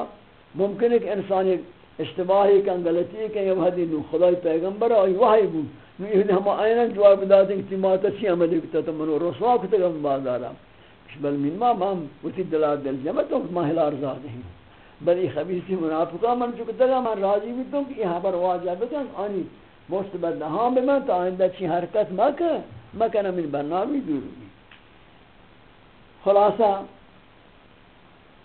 ممکن ہے کہ انسان ایک اشتباہی کن غلطی کن یہ وحدی نو خدای پیغمبر آئی وحی بود۔ نو یہ ہم آئینا جواب دادیں کہ ماتا چی عملی کتا تو منو رسوا کتا گم بازارا۔ بل من ما ما وتی دل دل جمع تو ما ہلار زاد ہیں بلی خبیثی منافقہ من چکے دگا من راضی بھی تو کہ یہاں پر واجہ بکن آنی مست بد ہاں بے من تو آئندہ چی حرکت مکہ مکہ من برنامی دور بھی خلاصہ،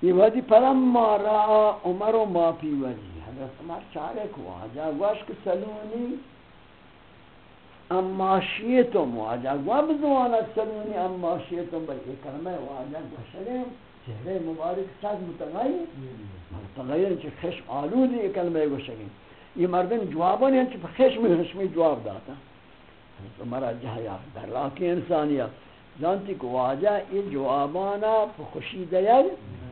یہ وحدی پرم ما را عمر و ما پی وجی حضرت عمر چارے کو واجہ گوشک سلونی، اما شیتم واجہ گوا بزوانا سلونی، اما شیتم بل یہ کلمہ واجہ گوشگیم چہرے مبارک ساتھ متغیر. متغیر چھ خشم آلودی یہ کلمہ گوشگیم یہ مردن جوابان ہیں چھ خشم خشمی جواب داتا۔ مرا جہایا در لاکی انسانیت جانتی کو واجہ یہ جوابانا خوشی دیگ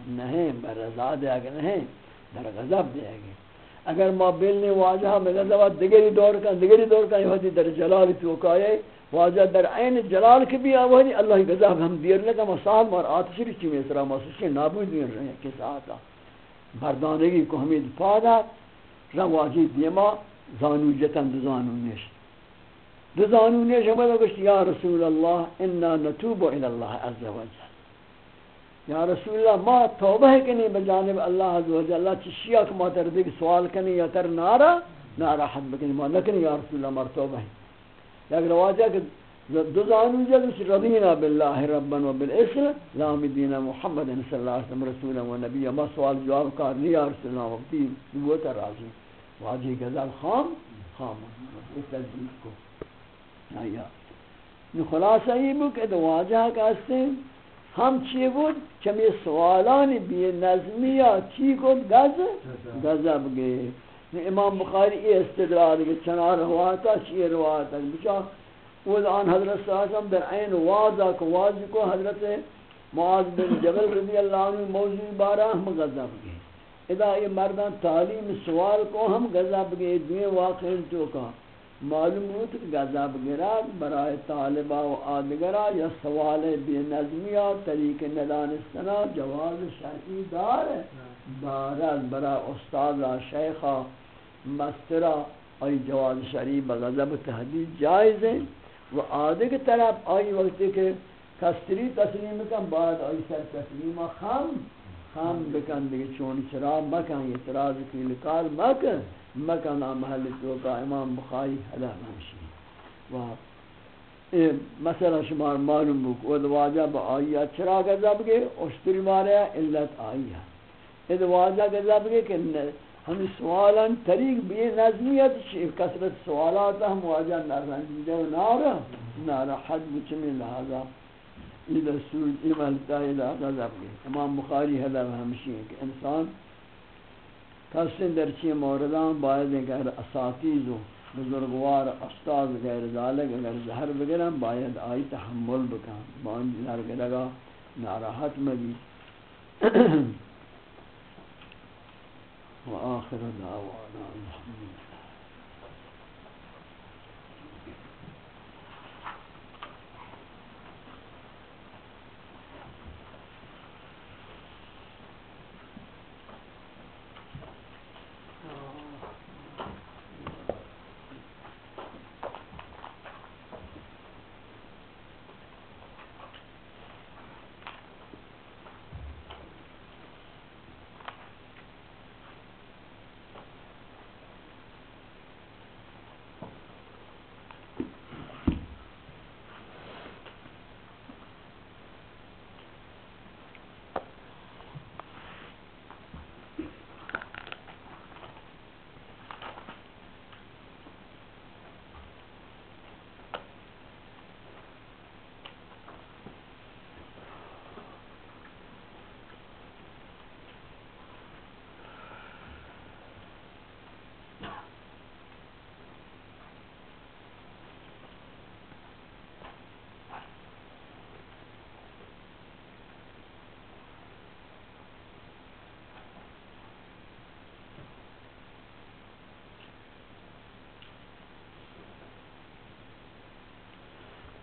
نہیں برزا دیگ نہیں در غضب دیگ اگر ما بلنے واجہ میں غضب دیگری دور کا دیگری دور کا یہ در جلال تو کائے واجہ در عین جلال کے بھی آوہی اللہ کی غضب ہم دیر لگا مساحب مار آتشی رچی میں اسرا محسوسی نابود دیر رہے ہیں، کس آتا؟ بردانگی کو ہمیں دفادا رہا واجی دیما، زانو جتن دزانو نشت دزانو نشت ہمیں گوشت یا رسول اللہ، انا نتوب الى اللہ عز و جل۔ یا رسول اللہ، ما توبہ کنی بجانب اللہ عز و جل، اللہ چشیہ کما تر دیکھ سوال کنی یا تر نارا؟ نارا حد بکنی، ما نکنی یا رسول اللہ مر توبہ لیکن رواجہ کہ دو زانو جل رضینا باللہ ربا و بالاسل لام دین محمد صلی اللہ علیہ وسلم رسول و نبی ما سوال جواب کار یا رسول اللہ وقتی نبوت راضی واجی گزال خام خام اس تجدید کو آیا خلاصہ یہ بو کہ واجہ کا اس ہم چی بود چمی سوالانی بی نظمی چی کن گز گزب گئے امام بخاری ای استدلال کہ چنا روایت رواتا چی رواتا بچا وہ آن حضرت صلی در عین واضح کو واضح کو حضرت معاذ بن جبل رضی اللہ عنہ موضوع بارہ ہم غضب گئے ادا یہ مردان تعلیم سوال کو ہم غضب گئے دوئے واقعی تو کہا معلوم ہو کہ غضب گراد برائے طالبہ و آدگرہ یا سوال بے نظمیہ طریق ندانستنا جواز شرعی دار ہے۔ دارد برا استاد شیخہ مسترہ آئی جواز شرعی بغضب و تحدید جائز ہے و آدھگ طرف آئی وقتی کہ کستری تسلیم کن بعد آئی سر تسلیم خم خم بکن، دیگه چون چرا مکن، اعتراض کی لکال مکن مکن محل تو کا امام بخاری حدا ہمشی و مثلا شمار معلوم بک و واجب آیا چرا غضب کے اشتری ماریا، علت آیا اد واجب غضب کے کہ ہم سوالان طریق بے نظمیت کثرت سوالات ہم واجب نارنجیدہ و نارا نارا حد بچمی لہذا یہ رسول ایمان تایدہ غضب کے امام بخاری حدا ہمشی ہے کہ انسان کسن در چی موردان باید اگر اساتیز و بزرگوار استاد غیر ذالک اگر زہر بگرن باید آئی تحمل بکن باید زہر گرگا ناراحت مبی وآخر آخر دعوانا الحمدللہ